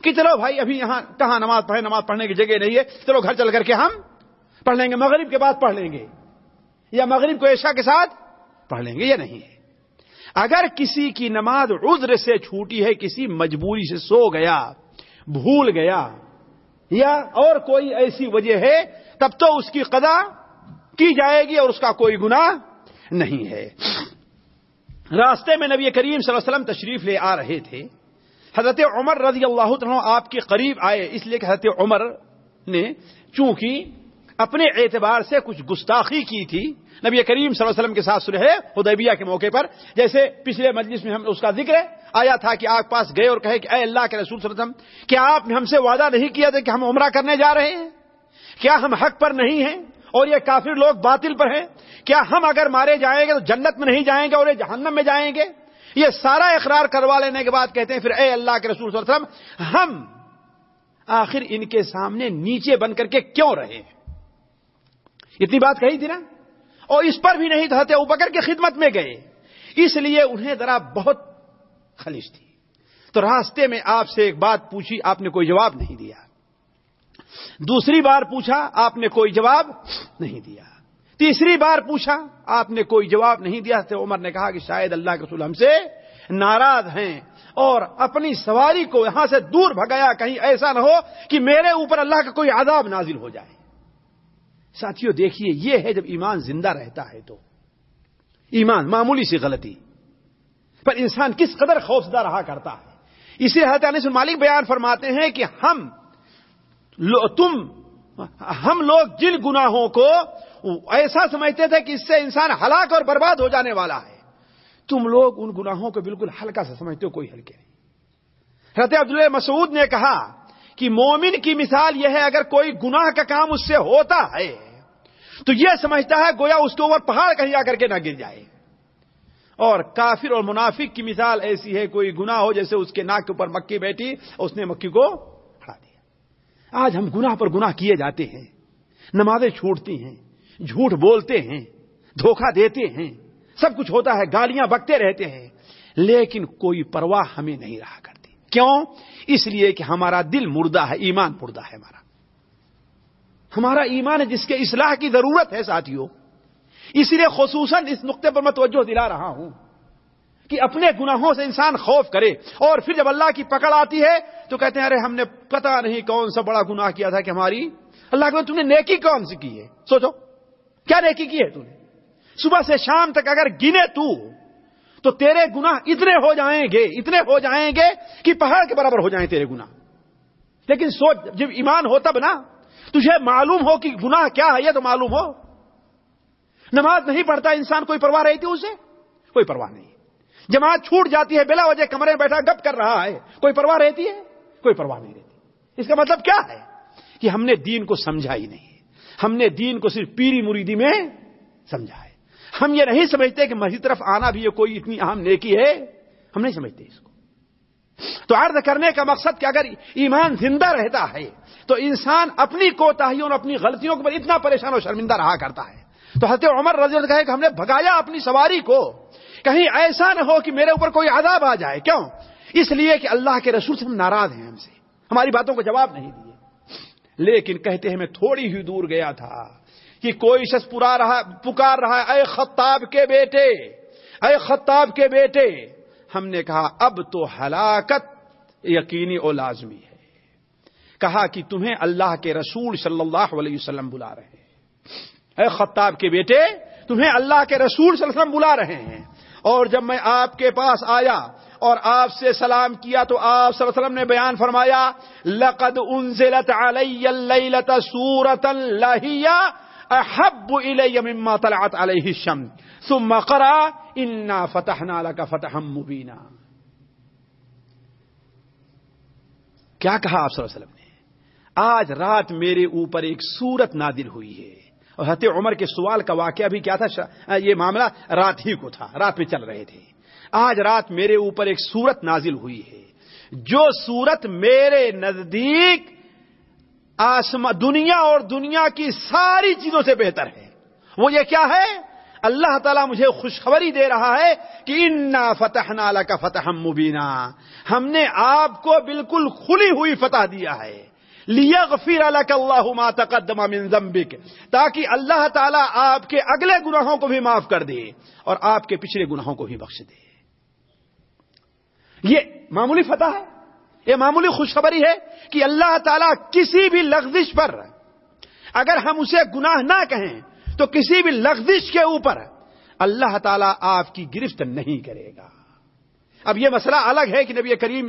کہ چلو بھائی ابھی یہاں کہاں نماز پڑھے نماز پڑھنے کی جگہ نہیں ہے۔ چلو گھر چل کر کے ہم پڑھ لیں گے، مغرب کے بعد پڑھ لیں گے۔ یا مغرب کو عشاء کے ساتھ پڑھ لیں گے، یہ نہیں ہے۔ اگر کسی کی نماز عذر سے چھوٹی ہے، کسی مجبوری سے سو گیا، بھول گیا یا اور کوئی ایسی وجہ ہے، تب تو اس کی قدا کی جائے گی اور اس کا کوئی گنا نہیں ہے۔ راستے میں نبی کریم صلی اللہ علیہ وسلم تشریف لے آ رہے تھے۔ حضرت عمر رضی اللہ عنہ آپ کے قریب آئے، اس لیے کہ حضرت عمر نے چونکہ اپنے اعتبار سے کچھ گستاخی کی تھی نبی کریم صلی اللہ علیہ وسلم کے ساتھ سلح حدیبیہ کے موقع پر، جیسے پچھلے مجلس میں ہم اس کا ذکر آیا تھا کہ آپ پاس گئے اور کہے کہ اے اللہ کے رسول صلی اللہ علیہ وسلم، کیا آپ نے ہم سے وعدہ نہیں کیا تھا کہ ہم عمرہ کرنے جا رہے ہیں؟ کیا ہم حق پر نہیں ہیں؟ اور یہ کافر لوگ باطل پر ہیں؟ کیا ہم اگر مارے جائیں گے تو جنت میں نہیں جائیں گے اور یہ جہنم میں جائیں گے؟ یہ سارا اقرار کروا لینے کے بعد کہتے ہیں، پھر اے اللہ کے رسول صلی اللہ علیہ وسلم، ہم آخر ان کے سامنے نیچے بن کر کے کیوں رہے ہیں؟ اتنی بات کہی تھی نا؟ اور اس پر بھی نہیں تھے وہ بکر کی خدمت میں گئے۔ اس لیے انہیں ذرا بہت خلش تھی۔ تو راستے میں آپ سے ایک بات پوچھی، آپ نے کوئی جواب نہیں دیا۔ دوسری بار پوچھا، آپ نے کوئی جواب نہیں دیا۔ تیسری بار پوچھا، آپ نے کوئی جواب نہیں دیا۔ تو عمر نے کہا کہ شاید اللہ کے رسول ہم سے ناراض ہیں اور اپنی سواری کو یہاں سے دور بھگایا، کہیں ایسا نہ ہو کہ میرے اوپر اللہ کا کوئی عذاب نازل ہو جائے۔ ساتھیوں دیکھیے، یہ ہے جب ایمان زندہ رہتا ہے تو۔ ایمان معمولی سی غلطی۔ پر انسان کس قدر خوفزدہ رہا کرتا ہے۔ اسی حضرت انس مالک بیان فرماتے ہیں کہ ہم تم، ہم لوگ جن گناہوں کو ایسا سمجھتے تھے کہ اس سے انسان ہلاک اور برباد ہو جانے والا ہے، تم لوگ ان گناہوں کو بالکل ہلکا سے سمجھتے ہو، کوئی ہلکے نہیں۔ حضرت عبداللہ مسعود نے کہا کہ مومن کی مثال یہ ہے، اگر کوئی گناہ کا کام اس سے ہوتا ہے، تو یہ سمجھتا ہے گویا اس کے اوپر پہاڑ کہیں آ کر کے نہ گر جائے۔ اور کافر اور منافق کی مثال ایسی ہے، کوئی گناہ ہو جیسے اس کے ناک کے اوپر مکھی بیٹھی، اس نے مکھی کو کھڑا دیا۔ آج ہم گناہ پر گناہ کیے جاتے ہیں، نمازیں چھوٹتی ہیں، جھوٹ بولتے ہیں، دھوکہ دیتے ہیں، سب کچھ ہوتا ہے، گالیاں بکتے رہتے ہیں، لیکن کوئی پرواہ ہمیں نہیں رہا کرتی۔ کیوں؟ اس لیے کہ ہمارا دل مردہ ہے، ایمان مردہ ہے ہمارا۔ ہمارا ایمان ہے جس کے اصلاح کی ضرورت ہے ساتھیوں اس لیے خصوصاً اس نقطے پر میں توجہ دلا رہا ہوں کہ اپنے گناہوں سے انسان خوف کرے اور پھر جب اللہ کی پکڑ آتی ہے تو کہتے ہیں، ارے ہم نے پتا نہیں کون سا بڑا گناہ کیا تھا کہ ہماری۔ اللہ کے تم نے نیکی کون سی کی ہے؟ سوچو، کیا نیکی کی ہے تم نے؟ صبح سے شام تک اگر گنے تو تو تیرے گناہ اتنے ہو جائیں گے، اتنے ہو جائیں گے کہ پہاڑ کے برابر ہو جائیں تیرے گناہ۔ لیکن سوچ، جب ایمان ہو تب نا، تجھے معلوم ہو کہ گناہ کیا ہے، یہ تو معلوم ہو۔ نماز نہیں پڑھتا انسان، کوئی پرواہ رہتی اسے؟ کوئی پرواہ نہیں۔ جماعت چھوٹ جاتی ہے، بلا وجہ کمرے میں بیٹھا گپ کر رہا ہے۔ کوئی پرواہ رہتی ہے؟ کوئی پرواہ نہیں رہتی۔ اس کا مطلب کیا ہے؟ کہ ہم نے دین کو سمجھا ہی نہیں۔ ہم نے دین کو صرف پیری مریدی میں سمجھا ہے۔ ہم یہ نہیں سمجھتے کہ مسجد طرف آنا بھی یہ کوئی اتنی اہم نیکی ہے۔ ہم نہیں سمجھتے اس کو۔ تو عرض کرنے کا مقصد کہ اگر ایمان زندہ رہتا ہے، تو انسان اپنی کوتاہیوں اور اپنی غلطیوں کے اتنا پریشان اور شرمندہ رہا کرتا ہے۔ تو حضرت عمر رضی اللہ کہے کہ ہم نے بھگایا اپنی سواری کو۔ کہیں ایسا نہ ہو کہ میرے اوپر کوئی عذاب آ جائے۔ کیوں؟ اس لیے کہ اللہ کے رسول سے ہم ناراض ہیں ہم سے۔ ہماری باتوں کو جواب نہیں دیے۔ لیکن کہتے ہیں میں تھوڑی ہی دور گیا تھا۔ کہ کوئی شخص پورا رہا پکار رہا ہے، اے خطاب کے بیٹے، اے خطاب کے بیٹے، ہم نے کہا، اب تو ہلاکت یقینی اور لازمی ہے۔ کہا کہ تمہیں اللہ کے رسول صلی اللہ علیہ وسلم بلا رہے ہیں۔ اے خطاب کے بیٹے، تمہیں اللہ کے رسول صلی اللہ علیہ وسلم بلا رہے ہیں۔ اور جب میں آپ کے پاس آیا اور آپ سے سلام کیا تو آپ صلی اللہ علیہ وسلم نے بیان فرمایا، لقد انزلت علی اللیلت سورت لہیہ احب الی مما طلعت علیہ الشمس. ثم قرأ انا فتحنا لك فتحا مبینا کیا کہا آپ صلی اللہ علیہ وسلم نے؟ آج رات میرے اوپر ایک سورت نادل ہوئی ہے۔ اور حضرت عمر کے سوال کا واقعہ بھی کیا تھا؟ یہ معاملہ رات ہی کو تھا، رات میں چل رہے تھے۔ آج رات میرے اوپر ایک سورت نازل ہوئی ہے۔ جو سورت میرے نزدیک آسما دنیا اور دنیا کی ساری چیزوں سے بہتر ہے۔ وہ یہ کیا ہے؟ اللہ تعالیٰ مجھے خوشخبری دے رہا ہے کہ انا فتح نالا کا فتح مبینہ ہم نے آپ کو بالکل کھلی ہوئی فتح دیا ہے۔ لیا غفیر اللہ تقدم من ذنبک تاکہ اللہ تعالیٰ آپ کے اگلے گناہوں کو بھی معاف کر دے اور آپ کے پچھلے گناہوں کو بھی بخش دے۔ یہ معمولی فتح ہے؟ یہ معمولی خوشخبری ہے کہ اللہ تعالیٰ کسی بھی لغزش پر اگر ہم اسے گناہ نہ کہیں تو کسی بھی لغزش کے اوپر اللہ تعالیٰ آپ کی گرفت نہیں کرے گا۔ اب یہ مسئلہ الگ ہے کہ نبی کریم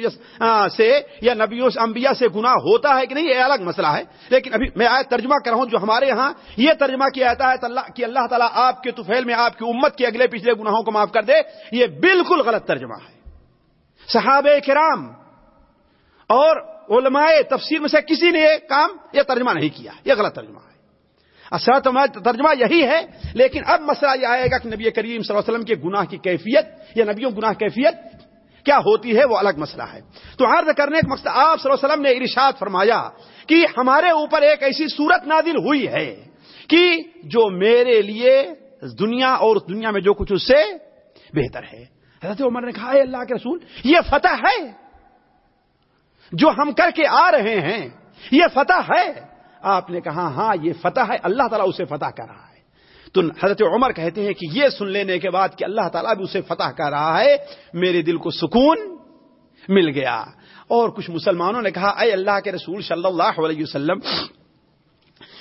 سے یا نبیوں سے انبیاء سے گناہ ہوتا ہے کہ نہیں، یہ الگ مسئلہ ہے۔ لیکن ابھی میں آئے ترجمہ کر رہا ہوں جو ہمارے ہاں یہ ترجمہ کیا جاتا ہے کہ اللہ تعالیٰ آپ کے توفیل میں، آپ کی امت کے اگلے پچھلے گناہوں کو معاف کر دے، یہ بالکل غلط ترجمہ ہے۔ صحابہ کرام اور علماء تفسیر میں سے کسی نے یہ کام یہ ترجمہ نہیں کیا یہ غلط ترجمہ ہے۔ اصل ترجمہ یہی ہے، لیکن اب مسئلہ یہ آئے گا کہ نبی کریم صلی اللہ علیہ وسلم کے گناہ کی کیفیت یا نبیوں گناہ کیفیت کیا ہوتی ہے، وہ الگ مسئلہ ہے۔ تو عرض کرنے کا مقصد آپ صلی اللہ علیہ وسلم نے ارشاد فرمایا کہ ہمارے اوپر ایک ایسی صورت نادل ہوئی ہے کہ جو میرے لیے دنیا اور دنیا میں جو کچھ اس سے بہتر ہے۔ حضرت عمر نے کہا ہے اللہ کے رسول، یہ فتح ہے۔ جو ہم کر کے آ رہے ہیں، یہ فتح ہے۔ آپ نے کہا ہاں یہ فتح ہے، اللہ تعالیٰ اسے فتح کر رہا ہے۔ تو حضرت عمر کہتے ہیں کہ یہ سن لینے کے بعد کہ اللہ تعالیٰ بھی اسے فتح کر رہا ہے، میرے دل کو سکون مل گیا۔ اور کچھ مسلمانوں نے کہا، اے اللہ کے رسول صلی اللہ علیہ وسلم،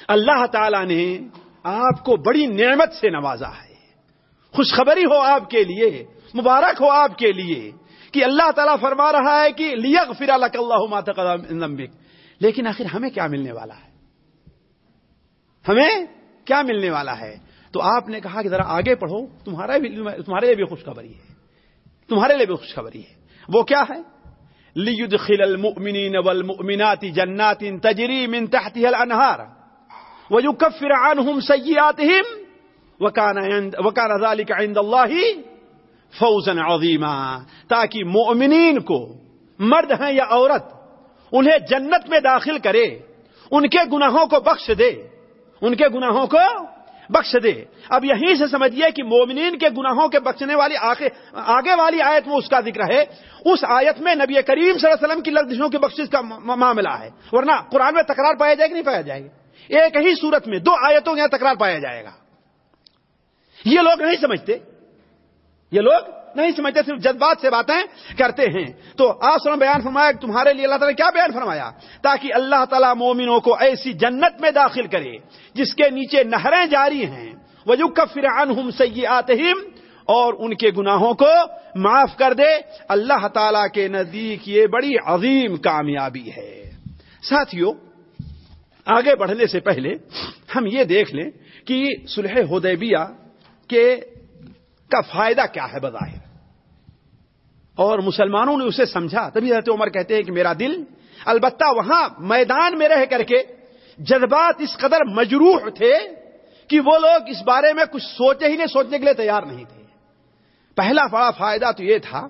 اللہ تعالیٰ نے آپ کو بڑی نعمت سے نوازا ہے۔ خوشخبری ہو آپ کے لیے، مبارک ہو آپ کے لیے۔ کہ اللہ تعالیٰ فرما رہا ہے کہ لیگ فر اللہ لیکن آخر ہمیں کیا ملنے والا ہے؟ ہمیں کیا ملنے والا ہے؟ تو آپ نے کہا کہ ذرا آگے پڑھو، تمہارا بھی، تمہارے لیے بھی خوشخبری ہے۔ تمہارے لیے بھی خوشخبری ہے۔ وہ کیا ہے؟ لِيُدْخِلَ الْمُؤْمِنِينَ وَالْمُؤْمِنَاتِ جَنَّاتٍ تَجْرِي مِن تَحْتِهَا الْأَنْهَارُ وَيُكَفِّرُ عَنْهُمْ سَيِّئَاتِهِمْ وَكَانَ ذَلِكَ عِندَ اللَّهِ فوزن عظیمہ تاکہ مومنین کو مرد ہیں یا عورت، انہیں جنت میں داخل کرے، ان کے گناہوں کو بخش دے۔ ان کے گناہوں کو بخش دے۔ اب یہیں سے سمجھیے کہ مومنین کے گناہوں کے بخشنے والی آگے والی آیت وہ اس کا ذکر ہے۔ اس آیت میں نبی کریم صلی اللہ علیہ وسلم کی لفظوں کی بخشش کا معاملہ ہے۔ ورنہ قرآن میں تکرار پایا جائے گا نہیں پایا جائے؟ گا ایک ہی صورت میں دو آیتوں یہاں تکرار پایا جائے گا۔ یہ لوگ نہیں سمجھتے۔ یہ لوگ نہیں سمجھتے، صرف جذبات سے باتیں کرتے ہیں۔ تو آسرم بیان فرمایا کہ تمہارے لیے اللہ تعالیٰ نے کیا بیان فرمایا؟ تاکہ اللہ تعالیٰ مومنوں کو ایسی جنت میں داخل کرے، جس کے نیچے نہریں جاری ہیں۔ وہ فرآن ہم اور ان کے گناہوں کو معاف کر دے۔ اللہ تعالی کے نزدیک یہ بڑی عظیم کامیابی ہے۔ ساتھیوں آگے بڑھنے سے پہلے ہم یہ دیکھ لیں کہ سلح حدیبیہ کے کا فائدہ کیا ہے بظاہر؟ اور مسلمانوں نے اسے سمجھا۔ تبھی حضرت عمر کہتے ہیں کہ میرا دل، البتہ وہاں میدان میں رہ کر کے جذبات اس قدر مجروح تھے کہ وہ لوگ اس بارے میں کچھ سوچے ہی نہیں، سوچنے کے لیے تیار نہیں تھے۔ پہلا بڑا فائدہ تو یہ تھا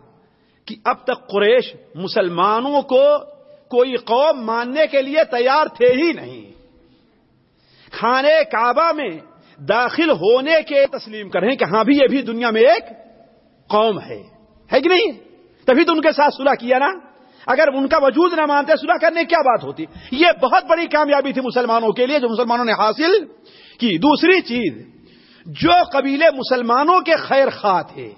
کہ اب تک قریش مسلمانوں کو کوئی قوم ماننے کے لیے تیار تھے ہی نہیں۔ کھانے کعبہ میں داخل ہونے کے تسلیم کریں کہ ہاں بھی یہ بھی دنیا میں ایک قوم ہے۔ ہے کہ نہیں؟ تبھی تو ان کے ساتھ صلح کیا نا۔ اگر ان کا وجود نہ مانتے صلح کرنے کیا بات ہوتی؟ یہ بہت بڑی کامیابی تھی مسلمانوں کے لیے جو مسلمانوں نے حاصل کی۔ دوسری چیز، جو قبیلے مسلمانوں کے خیر خواہ تھے،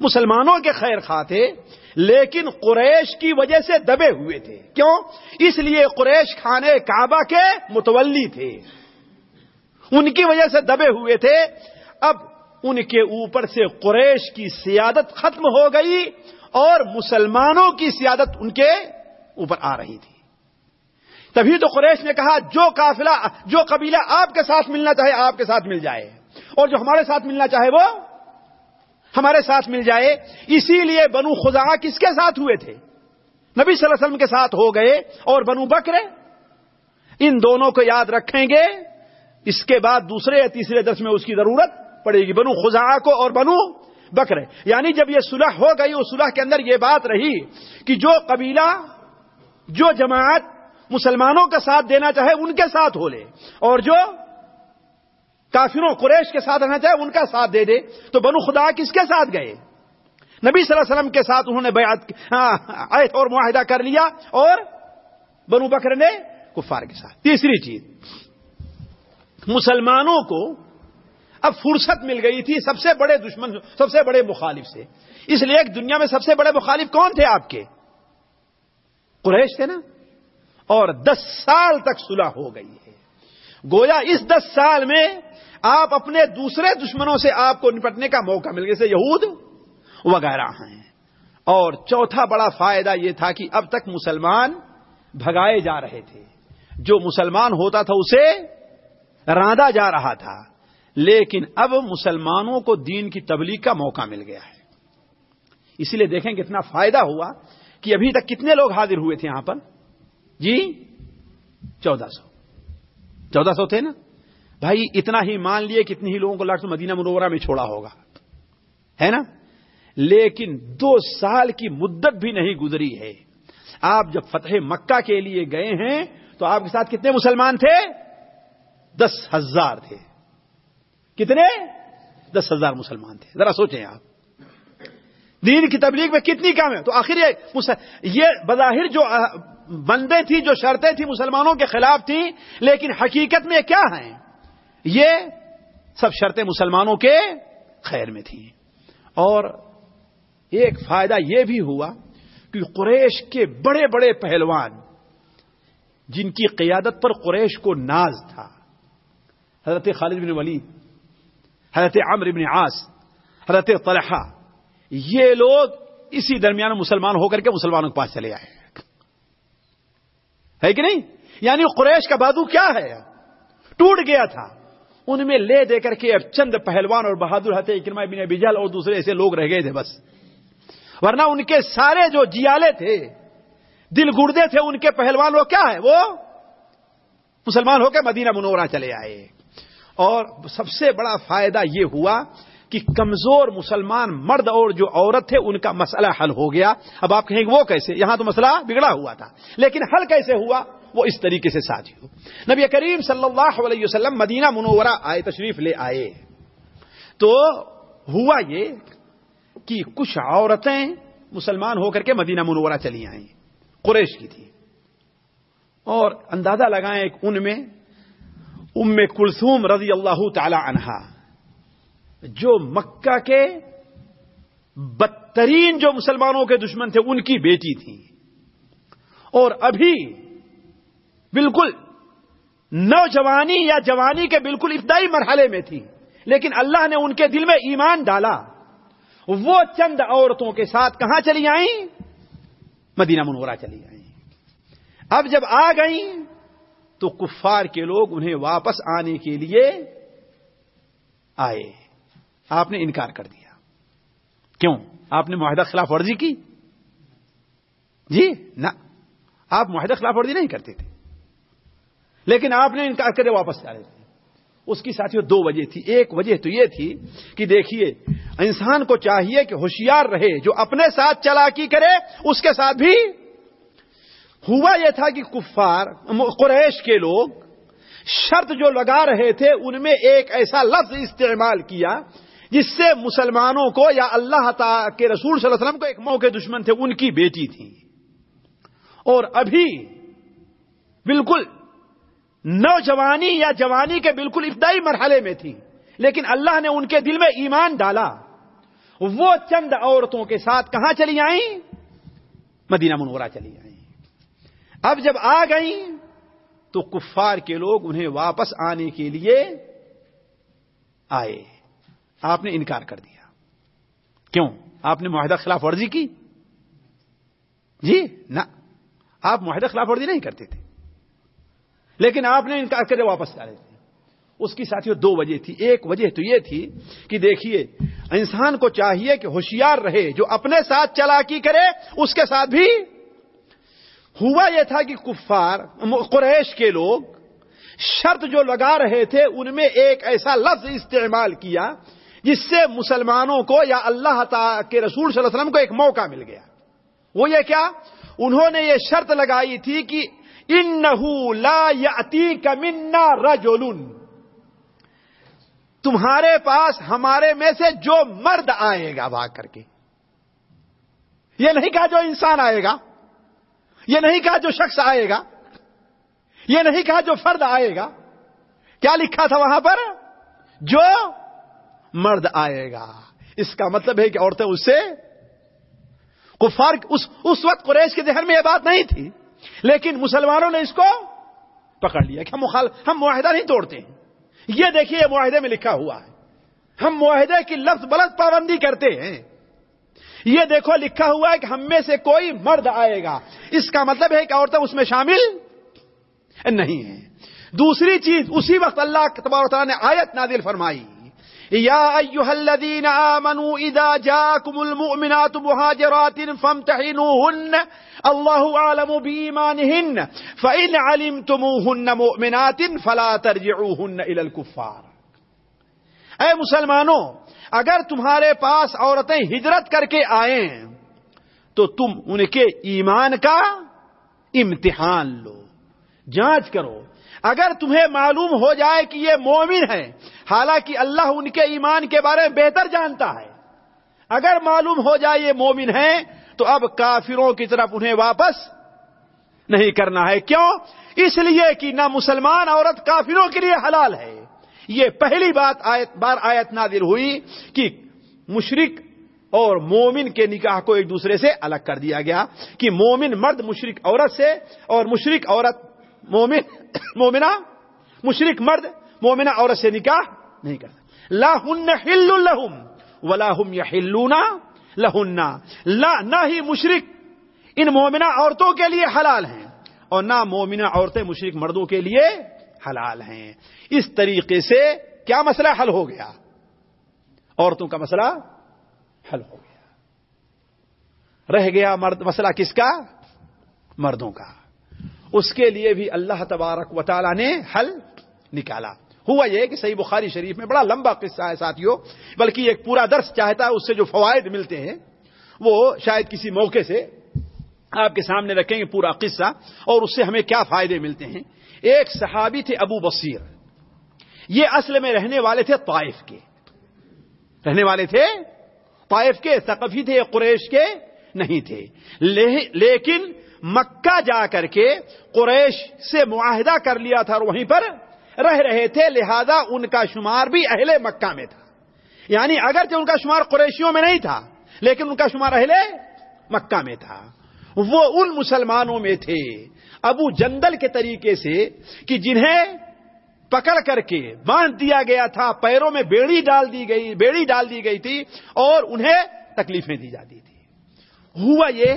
مسلمانوں کے خیر خواہ تھے، لیکن قریش کی وجہ سے دبے ہوئے تھے۔ کیوں؟ اس لیے قریش کھانے کعبہ کے متولی تھے۔ ان کی وجہ سے دبے ہوئے تھے۔ اب ان کے اوپر سے قریش کی سیادت ختم ہو گئی اور مسلمانوں کی سیادت ان کے اوپر آ رہی تھی۔ تبھی تو قریش نے کہا، جو قافلہ، جو قبیلہ آپ کے ساتھ ملنا چاہے، آپ کے ساتھ مل جائے۔ اور جو ہمارے ساتھ ملنا چاہے، وہ ہمارے ساتھ مل جائے۔ اسی لیے بنو خدا کس کے ساتھ ہوئے تھے؟ نبی صلی اللہ علیہ وسلم کے ساتھ ہو گئے اور بنو بکرے ان دونوں کو یاد رکھیں گے۔ اس کے بعد دوسرے یا تیسرے درس میں اس کی ضرورت پڑے گی، بنو خزا کو اور بنو بکرے یعنی جب یہ صلح ہو گئی، اس صلح کے اندر یہ بات رہی کہ جو قبیلہ، جو جماعت مسلمانوں کا ساتھ دینا چاہے، ان کے ساتھ ہو لے۔ اور جو کافروں، قریش کے ساتھ رہنا چاہے، ان کا ساتھ دے دے۔ تو بنو خدا کس کے ساتھ گئے؟ نبی صلی اللہ علیہ وسلم کے ساتھ انہوں نے بیعت ہاں، اور معاہدہ کر لیا اور بنو بکر نے کفار کے ساتھ۔ تیسری چیز۔ مسلمانوں کو اب فرصت مل گئی تھی سب سے بڑے دشمن، سب سے بڑے مخالف سے۔ اس لیے دنیا میں سب سے بڑے مخالف کون تھے آپ کے؟ قریش تھے نا؟ اور دس سال تک صلح ہو گئی ہے۔ گویا اس دس سال میں آپ اپنے دوسرے دشمنوں سے آپ کو نپٹنے کا موقع مل گیا یہود وغیرہ ہیں۔ اور چوتھا بڑا فائدہ یہ تھا کہ اب تک مسلمان بھگائے جا رہے تھے۔ جو مسلمان ہوتا تھا اسے راندا جا رہا تھا، لیکن اب مسلمانوں کو دین کی تبلیغ کا موقع مل گیا ہے۔ اسی لیے دیکھیں کتنا فائدہ ہوا کہ ابھی تک کتنے لوگ حاضر ہوئے تھے یہاں پر۔ جی چودہ سو۔ چودہ سو تھے نا؟ بھائی، اتنا ہی مان لیے کتنے ہی لوگوں کو لاٹ مدینہ منورہ میں چھوڑا ہوگا۔ ہے نا؟ لیکن دو سال کی مدت بھی نہیں گزری ہے۔ آپ جب فتح مکہ کے لیے گئے ہیں تو آپ کے ساتھ کتنے مسلمان تھے؟ دس ہزار تھے۔ کتنے؟ دس ہزار مسلمان تھے۔ ذرا سوچیں آپ۔ دین کی تبلیغ میں کتنی کام ہے؟ تو آخر یہ بظاہر جو بندے تھی، جو شرطیں تھیں مسلمانوں کے خلاف تھیں، لیکن حقیقت میں کیا ہیں؟ یہ سب شرطیں مسلمانوں کے خیر میں تھیں۔ اور ایک فائدہ یہ بھی ہوا کہ قریش کے بڑے بڑے پہلوان، جن کی قیادت پر قریش کو ناز تھا حضرت خالد بن ولید، حضرت عمر بن عاص، حضرت طلحہ، یہ لوگ اسی درمیان مسلمان ہو کر کے مسلمانوں کے پاس چلے آئے۔ ہے کہ نہیں؟ یعنی قریش کا بادو کیا ہے؟ ٹوٹ گیا تھا۔ ان میں لے دے کر کے اب چند پہلوان اور بہادر حت اکرما بن بجل اور دوسرے ایسے لوگ رہ گئے تھے بس۔ ورنہ ان کے سارے جو جیالے تھے، دل گردے تھے، ان کے پہلوان وہ کیا ہے وہ مسلمان ہو کے مدینہ منورہ چلے آئے۔ اور سب سے بڑا فائدہ یہ ہوا کہ کمزور مسلمان مرد اور جو عورت تھے ان کا مسئلہ حل ہو گیا۔ اب آپ کہیں گے، وہ کیسے؟ یہاں تو مسئلہ بگڑا ہوا تھا۔ لیکن حل کیسے ہوا؟ وہ اس طریقے سے ساتھی ہو۔ نبی کریم صلی اللہ علیہ وسلم مدینہ منورہ آئے، تشریف لے آئے۔ تو ہوا یہ کہ کچھ عورتیں مسلمان ہو کر کے مدینہ منورہ چلی آئیں۔ قریش کی تھی۔ اور اندازہ لگائیں ایک ان میں ام کلثوم رضی اللہ تعالی عنہا۔ جو مکہ کے بدترین جو مسلمانوں کے دشمن تھے، ان کی بیٹی تھی۔ اور ابھی بالکل نوجوانی یا جوانی کے بالکل ابتدائی مرحلے میں تھی، لیکن اللہ نے ان کے دل میں ایمان ڈالا۔ وہ چند عورتوں کے ساتھ کہاں چلی آئیں؟ مدینہ منورہ چلی آئیں۔ اب جب آ گئیں تو کفار کے لوگ انہیں واپس آنے کے لیے آئے۔ آپ نے انکار کر دیا۔ کیوں؟ آپ نے معاہدہ خلاف ورزی کی؟ جی نہ۔ آپ معاہدہ خلاف ورزی نہیں کرتے تھے۔ لیکن آپ نے انکار کرے واپس جا رہے تھے۔ اس کی ساتھیوں، دو وجہ تھی۔ ایک وجہ تو یہ تھی کہ دیکھیے، انسان کو چاہیے کہ ہوشیار رہے، جو اپنے ساتھ چلاکی کرے، اس کے ساتھ بھی ہوا یہ تھا کہ کفار قریش کے لوگ شرط جو لگا رہے تھے، ان میں ایک ایسا لفظ استعمال کیا جس سے مسلمانوں کو یا اللہ تعالی کے رسول صلی اللہ علیہ وسلم کو ایک موقع دشمن تھے، ان کی بیٹی تھی۔ اور ابھی بالکل نوجوانی یا جوانی کے بالکل ابتدائی مرحلے میں تھی، لیکن اللہ نے ان کے دل میں ایمان ڈالا۔ وہ چند عورتوں کے ساتھ کہاں چلی آئیں؟ مدینہ منورہ چلی آئیں۔ اب جب آ گئیں تو کفار کے لوگ انہیں واپس آنے کے لیے آئے۔ آپ نے انکار کر دیا۔ کیوں؟ آپ نے معاہدہ خلاف ورزی کی؟ جی نہ۔ آپ معاہدہ خلاف ورزی نہیں کرتے تھے۔ لیکن آپ نے انکار کرے واپس جا رہے تھے۔ اس کی ساتھیوں دو وجہ تھی۔ ایک وجہ تو یہ تھی کہ دیکھیے، انسان کو چاہیے کہ ہوشیار رہے، جو اپنے ساتھ چلاکی کرے، اس کے ساتھ بھی ہوا یہ تھا کہ کفار قریش کے لوگ شرط جو لگا رہے تھے، ان میں ایک ایسا لفظ استعمال کیا جس سے مسلمانوں کو یا اللہ تعالی کے رسول صلی اللہ علیہ وسلم کو ایک موقع مل گیا۔ وہ یہ کیا؟ انہوں نے یہ شرط لگائی تھی کہ ان لا یاتی کمنا رجولن تمہارے پاس ہمارے میں سے جو مرد آئے گا بھاگ کر کے۔ یہ نہیں کہا جو انسان آئے گا۔ یہ نہیں کہا جو شخص آئے گا، یہ نہیں کہا جو فرد آئے گا۔ کیا لکھا تھا وہاں پر؟ جو مرد آئے گا۔ اس کا مطلب ہے کہ عورتیں اس سے کفار، اس اس وقت قریش کے ذہن میں یہ بات نہیں تھی، لیکن مسلمانوں نے اس کو پکڑ لیا کہ ہم مخال، ہم معاہدہ نہیں توڑتے ہیں۔ یہ دیکھیے معاہدے میں لکھا ہوا ہے۔ ہم معاہدے کی لفظ بلد پابندی کرتے ہیں۔ یہ دیکھو لکھا ہوا ہے کہ ہم میں سے کوئی مرد آئے گا۔ اس کا مطلب ہے کہ عورتیں اس میں شامل نہیں ہیں۔ دوسری چیز، اسی وقت اللہ تبار تعالیٰ نے آیت نادل فرمائی۔ یا ایوہ الذین آمنوا اذا جاکم المؤمنات مہاجرات فامتحنوہن، اللہ عالم بیمانہن، فإن علمتموہن مؤمنات فلا ترجعوہن الى الكفار اے مسلمانوں اگر تمہارے پاس عورتیں ہجرت کر کے آئیں، تو تم ان کے ایمان کا امتحان لو۔ جانچ کرو۔ اگر تمہیں معلوم ہو جائے کہ یہ مومن ہے، حالانکہ اللہ ان کے ایمان کے بارے میں بہتر جانتا ہے۔ اگر معلوم ہو جائے یہ مومن ہے تو اب کافروں کی طرف انہیں واپس نہیں کرنا ہے۔ کیوں؟ اس لیے کہ نہ مسلمان عورت کافروں کے لیے حلال ہے۔ یہ پہلی بات آیت بار آیت نادر ہوئی کہ مشرق اور مومن کے نکاح کو ایک دوسرے سے الگ کر دیا گیا کہ مومن مرد مشرق عورت سے اور مشرق عورت مومن مومنا مشرق مرد مومنا عورت سے نکاح نہیں کرتا۔ لا ہن ہل لہم ولا ہم یا ہلونا لہنا لا نہ ہی مشرق ان مومنا عورتوں کے لیے حلال ہیں اور نہ مومنا عورتیں مشرق مردوں کے لیے حلال ہیں۔ اس طریقے سے کیا مسئلہ حل ہو گیا؟ عورتوں کا مسئلہ حل ہو گیا۔ رہ گیا مرد، مسئلہ کس کا؟ مردوں کا۔ اس کے لیے بھی اللہ تبارک و تعالی نے حل نکالا۔ ہوا یہ کہ صحیح بخاری شریف میں بڑا لمبا قصہ ہے ساتھیوں بلکہ ایک پورا درس چاہتا ہے، اس سے جو فوائد ملتے ہیں، وہ شاید کسی موقع سے آپ کے سامنے رکھیں گے پورا قصہ، اور اس سے ہمیں کیا فائدے ملتے ہیں۔ ایک صحابی تھے ابو بصیر۔ یہ اصل میں رہنے والے تھے طائف کے۔ رہنے والے تھے طائف کے، ثقفی تھے، قریش کے نہیں تھے۔ لیکن مکہ جا کر کے قریش سے معاہدہ کر لیا تھا اور وہیں پر رہ رہے تھے، لہذا ان کا شمار بھی اہل مکہ میں تھا۔ یعنی اگرچہ ان کا شمار قریشیوں میں نہیں تھا، لیکن ان کا شمار اہل مکہ میں تھا۔ وہ ان مسلمانوں میں تھے ابو جندل کے طریقے سے کہ جنہیں پکڑ کر کے باندھ دیا گیا تھا، پیروں میں بیڑی ڈال دی گئی، بیڑی ڈال دی گئی تھی اور انہیں تکلیفیں دی جاتی تھی ہوا یہ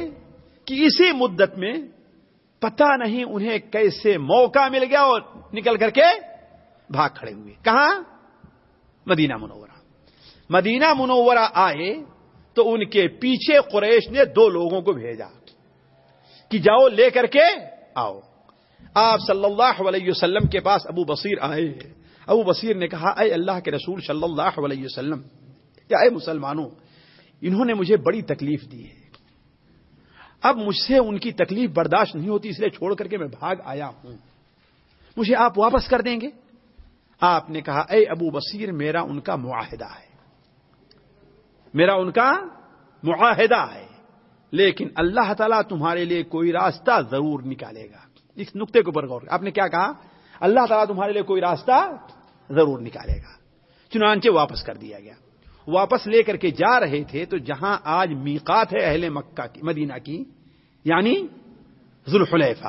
کہ اسی مدت میں پتا نہیں انہیں کیسے موقع مل گیا اور نکل کر کے بھاگ کھڑے ہوئے۔ کہاں؟ مدینہ منورہ۔ مدینہ منورہ آئے تو ان کے پیچھے قریش نے دو لوگوں کو بھیجا۔ کہ جاؤ لے کر کے آؤ۔ آپ صلی اللہ علیہ وسلم کے پاس ابو بصیر آئے۔ ابو بصیر نے کہا، اے اللہ کے رسول صلی اللہ علیہ وسلم، یا اے مسلمانوں، انہوں نے مجھے بڑی تکلیف دی ہے۔ اب مجھ سے ان کی تکلیف برداشت نہیں ہوتی، اس لیے چھوڑ کر کے میں بھاگ آیا ہوں۔ مجھے آپ واپس کر دیں گے؟ آپ نے کہا، اے ابو بصیر، میرا ان کا معاہدہ ہے۔ میرا ان کا معاہدہ ہے۔ لیکن اللہ تعالیٰ تمہارے لیے کوئی راستہ ضرور نکالے گا۔ اس نقطے کے اوپر غور آپ نے کیا کہا؟ اللہ تعالیٰ تمہارے لیے کوئی راستہ ضرور نکالے گا۔ چنانچہ واپس کر دیا گیا۔ واپس لے کر کے جا رہے تھے تو جہاں آج میقات ہے اہل مکہ کی، مدینہ کی یعنی ذوالحلیفہ،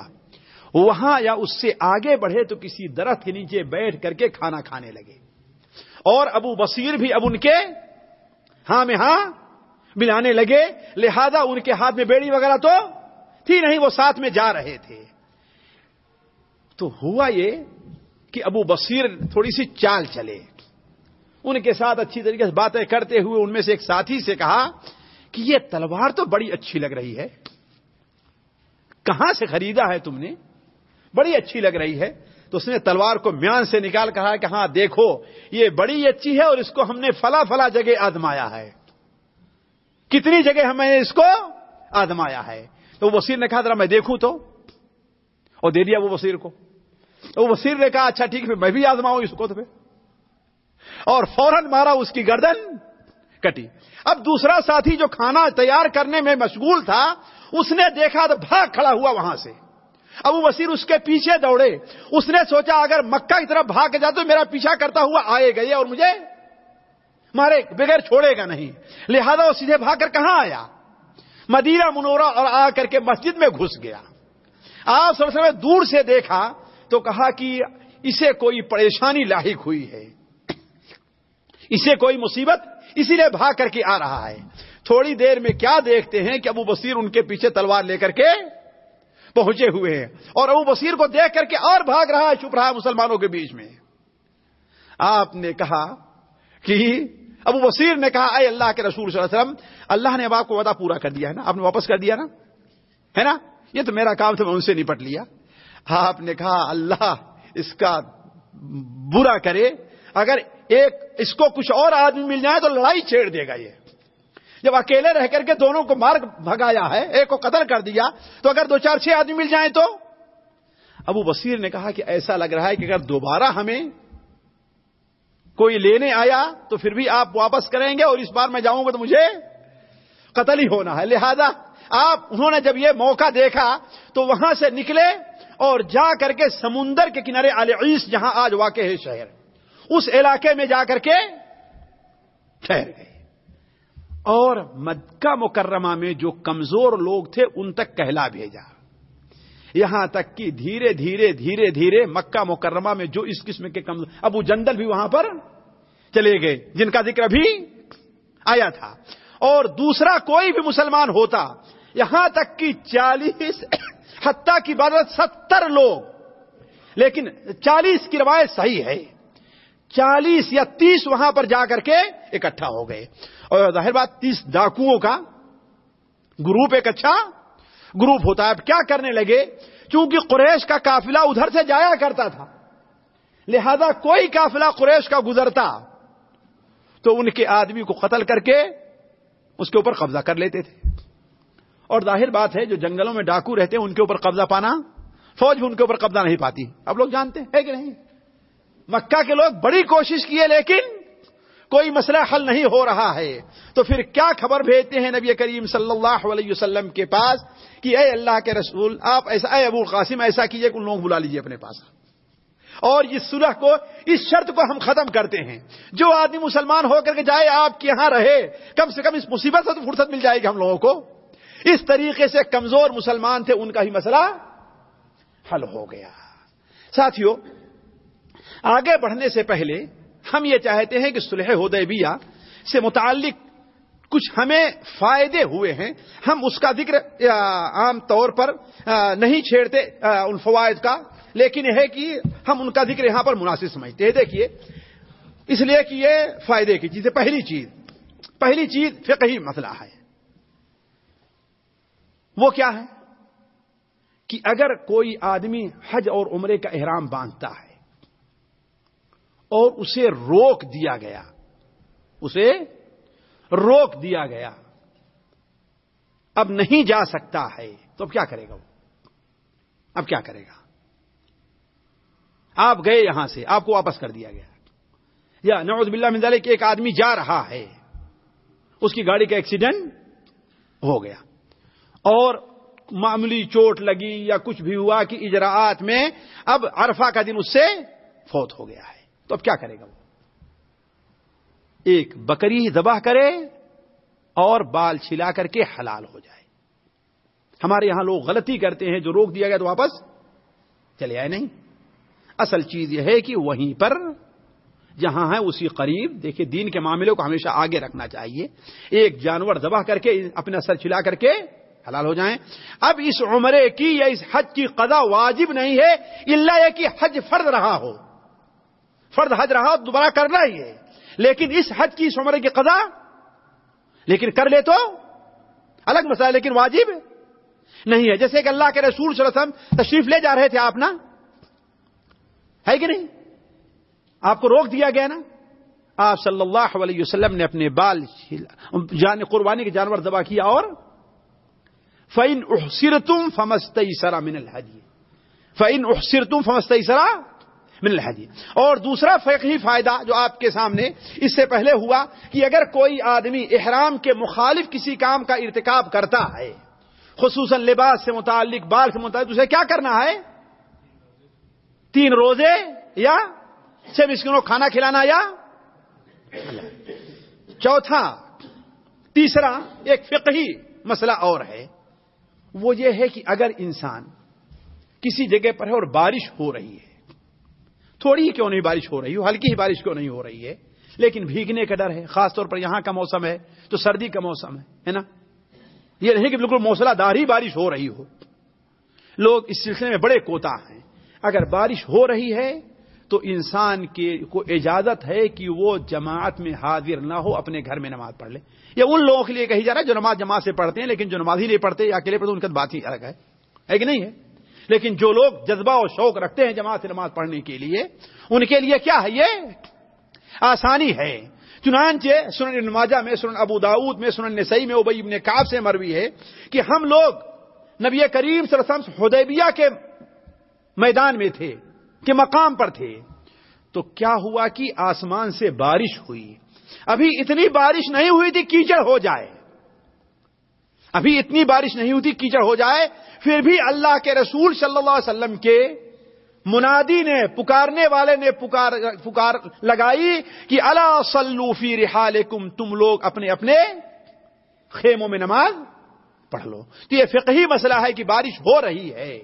وہاں یا اس سے آگے بڑھے تو کسی درخت کے نیچے بیٹھ کر کے کھانا کھانے لگے۔ اور ابو بصیر بھی اب ان کے ہاں میں ہاں ملانے لگے۔ لہذا ان کے ہاتھ میں بیڑی وغیرہ تو تھی نہیں، وہ ساتھ میں جا رہے تھے۔ تو ہوا یہ کہ ابو بصیر تھوڑی سی چال چلے۔ ان کے ساتھ اچھی طریقے سے باتیں کرتے ہوئے ان میں سے ایک ساتھی سے کہا کہ یہ تلوار تو بڑی اچھی لگ رہی ہے۔ کہاں سے خریدا ہے تم نے؟ بڑی اچھی لگ رہی ہے۔ تو اس نے تلوار کو میان سے نکال کہا کہ ہاں دیکھو، یہ بڑی اچھی ہے اور اس کو ہم نے فلا فلا جگہ آزمایا ہے۔ کتنی جگہ ہمیں اس کو آزمایا ہے؟ تو وسیر نے کہا، ذرا میں دیکھوں تو۔ اور دے دیا وہ وسیر کو۔ تو وسیر نے کہا اچھا ٹھیک ہے میں بھی آزماؤں اس کو تو پھر۔ اور فوراً مارا، اس کی گردن کٹی۔ اب دوسرا ساتھی جو کھانا تیار کرنے میں مشغول تھا، اس نے دیکھا تو بھاگ کھڑا ہوا وہاں سے۔ اب وہ وسیر اس کے پیچھے دوڑے۔ اس نے سوچا، اگر مکہ کی طرف بھاگ جائے تو میرا پیچھا کرتا ہوا آئے گا اور مجھے مارے، بغیر چھوڑے گا نہیں۔ لہذا وہ سیدھے بھاگ کر کہاں آیا؟ مدینہ منورہ اور آ کر کے مسجد میں گھس گیا۔ آپ سب سے دور سے دیکھا تو کہا کہ اسے کوئی پریشانی لاحق ہوئی ہے۔ اسے کوئی مصیبت اسی لیے بھاگ کر کے آ رہا ہے۔ تھوڑی دیر میں کیا دیکھتے ہیں کہ ابو بصیر ان کے پیچھے تلوار لے کر کے پہنچے ہوئے ہیں۔ اور ابو بصیر کو دیکھ کر کے اور بھاگ رہا ہے چھپ رہا ہے مسلمانوں کے بیچ میں۔ آپ نے کہا کہ ابو بصیر نے کہا، اے اللہ کے رسول صلی اللہ علیہ وسلم، اللہ نے اب آپ کو وعدہ پورا کر دیا ہے نا؟ آپ نے واپس کر دیا نا؟ ہے نا؟ یہ تو میرا کام تھا، میں ان سے نپٹ لیا۔ آپ نے کہا، اللہ اس کا برا کرے، اگر ایک، اس کو کچھ اور آدمی مل جائے تو لڑائی چھیڑ دے گا یہ۔ جب اکیلے رہ کر کے دونوں کو مار بھگایا ہے، ایک کو قتل کر دیا، تو اگر دو چار چھ آدمی مل جائیں تو؟ ابو بصیر نے کہا کہ ایسا لگ رہا ہے کہ اگر دوبارہ ہمیں کوئی لینے آیا تو پھر بھی آپ واپس کریں گے اور اس بار میں جاؤں گا تو مجھے قتل ہی ہونا ہے۔ لہذا آپ، انہوں نے جب یہ موقع دیکھا تو وہاں سے نکلے اور جا کر کے سمندر کے کنارے عیس، جہاں آج واقع ہے شہر، اس علاقے میں جا کر کے ٹھہر گئے۔ اور مکہ مکرمہ میں جو کمزور لوگ تھے، ان تک کہلا بھیجا۔ یہاں تک کہ دھیرے دھیرے دھیرے دھیرے مکہ مکرمہ میں جو اس قسم کے کمزور ابو جندل بھی وہاں پر چلے گئے، جن کا ذکر بھی آیا تھا۔ اور دوسرا کوئی بھی مسلمان ہوتا، یہاں تک کہ چالیس حتیٰ کی بات ستر لوگ۔ لیکن چالیس کی روایت صحیح ہے۔ چالیس یا تیس وہاں پر جا کر کے اکٹھا ہو گئے۔ اور ظاہر بات، تیس ڈاکوؤں کا گروپ ایک اچھا گروپ ہوتا ہے۔ اب کیا کرنے لگے؟ چونکہ قریش کا قافلہ ادھر سے جایا کرتا تھا۔ لہذا کوئی قافلہ قریش کا گزرتا۔ تو ان کے آدمی کو قتل کر کے اس کے اوپر قبضہ کر لیتے تھے۔ اور ظاہر بات ہے، جو جنگلوں میں ڈاکو رہتے ہیں، ان کے اوپر قبضہ پانا، فوج بھی ان کے اوپر قبضہ نہیں پاتی۔ اب لوگ جانتے ہیں کہ نہیں؟ مکہ کے لوگ بڑی کوشش کیے، لیکن کوئی مسئلہ حل نہیں ہو رہا ہے۔ تو پھر کیا خبر بھیجتے ہیں نبی کریم صلی اللہ علیہ وسلم کے پاس کہ اے اللہ کے رسول، آپ ایسا، اے ابو القاسم، ایسا کیجیے کہ ان لوگ بلا لیجیے اپنے پاس۔ اور اس صلح کو، اس شرط کو ہم ختم کرتے ہیں۔ جو آدمی مسلمان ہو کر کے جائے، آپ کے یہاں رہے، کم سے کم اس مصیبت سے تو فرصت مل جائے گی ہم لوگوں کو۔ اس طریقے سے کمزور مسلمان تھے، ان کا ہی مسئلہ حل ہو گیا۔ ساتھیوں آگے بڑھنے سے پہلے ہم یہ چاہتے ہیں کہ سلح حدیبیہ سے متعلق کچھ ہمیں فائدے ہوئے ہیں۔ ہم اس کا ذکر عام طور پر نہیں چھیڑتے ان فوائد کا۔ لیکن یہ ہے کہ ہم ان کا ذکر یہاں پر مناسب سمجھتے ہیں۔ دیکھیے، اس لیے کہ یہ فائدے کی چیز ہے۔ پہلی چیز پہلی چیز فقہی مسئلہ ہے۔ وہ کیا ہے؟ کہ اگر کوئی آدمی حج اور عمرے کا احرام باندھتا ہے اور اسے روک دیا گیا۔ اسے روک دیا گیا۔ اب نہیں جا سکتا ہے تو اب کیا کرے گا وہ؟ اب کیا کرے گا؟ آپ گئے یہاں سے، آپ کو واپس کر دیا گیا۔ یا نوز بلّہ مندالے کہ ایک آدمی جا رہا ہے۔ اس کی گاڑی کا ایکسیڈنٹ ہو گیا۔ اور معمولی چوٹ لگی یا کچھ بھی ہوا کہ اجراعات میں اب عرفہ کا دن اس سے فوت ہو گیا ہے۔ تو اب کیا کرے گا وہ؟ ایک بکری دباہ کرے اور بال چھلا کر کے حلال ہو جائے۔ ہمارے یہاں لوگ غلطی کرتے ہیں، جو روک دیا گیا تو واپس چلے آئے نہیں۔ اصل چیز یہ ہے کہ وہیں پر جہاں ہے، اسی قریب۔ دیکھیے، دین کے معاملے کو ہمیشہ آگے رکھنا چاہیے۔ ایک جانور دبا کر کے، اپنا سر چلا کر کے حلال ہو جائیں۔ اب اس عمرے کی یا اس حج کی قضا واجب نہیں ہے اللہ یہ کہ حج فرد رہا ہو۔ فرد حج رہا دوبارہ کرنا ہی ہے لیکن اس حج کی اس عمرے کی قضا، لیکن کر لے تو الگ مسئلہ لیکن واجب نہیں ہے۔ جیسے کہ اللہ کے رسول صلی اللہ علیہ وسلم تشریف لے جا رہے تھے آپ نا؟ ہے کہ نہیں؟ آپ کو روک دیا گیا نا؟ آپ صلی اللہ علیہ وسلم نے اپنے بال جان قربانی کے جانور دبا کیا اور فعن احسر تم فمست سرا من الحدی فعن احسر تم فمست سرا من الحدی اور دوسرا فقہی فائدہ جو آپ کے سامنے اس سے پہلے ہوا کہ اگر کوئی آدمی احرام کے مخالف کسی کام کا ارتکاب کرتا ہے، خصوصاً لباس سے متعلق، بال سے متعلق اسے کیا کرنا ہے؟ تین روزے یا چھ مسکنوں کھانا کھلانا یا چوتھا، تیسرا ایک فقہی مسئلہ اور ہے۔ وہ یہ ہے کہ اگر انسان کسی جگہ پر ہے اور بارش ہو رہی ہے تھوڑی ہی کیوں نہیں بارش ہو رہی ہو ہلکی ہی بارش کیوں نہیں ہو رہی ہے؟ لیکن بھیگنے کا ڈر ہے، خاص طور پر یہاں کا موسم ہے تو سردی کا موسم ہے نا؟ یہ نہیں کہ بالکل موسلا دار ہی بارش ہو رہی ہو۔ لوگ اس سلسلے میں بڑے کوتا ہیں۔ اگر بارش ہو رہی ہے تو انسان کے کو اجازت ہے کہ وہ جماعت میں حاضر نہ ہو، اپنے گھر میں نماز پڑھ لے۔ یا ان لوگوں کے لیے کہی جا رہا ہے جو نماز جماعت سے پڑھتے ہیں لیکن جو نماز ہی نہیں پڑھتے یا اکیلے پڑھتے، ان کا بات ہی الگ ہے۔ ہے کہ نہیں ہے؟ لیکن جو لوگ جذبہ اور شوق رکھتے ہیں جماعت نماز پڑھنے کے لیے، ان کے لیے کیا ہے؟ یہ آسانی ہے۔ چنانچہ سنن نمازہ میں، سنن ابو داود میں، سنن نسائی میں ابئی ابن کاب سے مروی ہے کہ ہم لوگ نبی کریم صلی اللہ علیہ وسلم حدیبیہ کے میدان میں تھے کہ مقام پر تھے۔ تو کیا ہوا کہ آسمان سے بارش ہوئی؟ ابھی اتنی بارش نہیں ہوئی تھی، کیچڑ ہو جائے۔ ابھی اتنی بارش نہیں ہوتی، کیچڑ ہو جائے، پھر بھی اللہ کے رسول صلی اللہ علیہ وسلم کے منادی نے، پکارنے والے نے پکار پکار لگائی کہ اللہ سلوفی رحال تم لوگ اپنے اپنے خیموں میں نماز پڑھ لو۔ تو یہ فقہی مسئلہ ہے کہ بارش ہو رہی ہے۔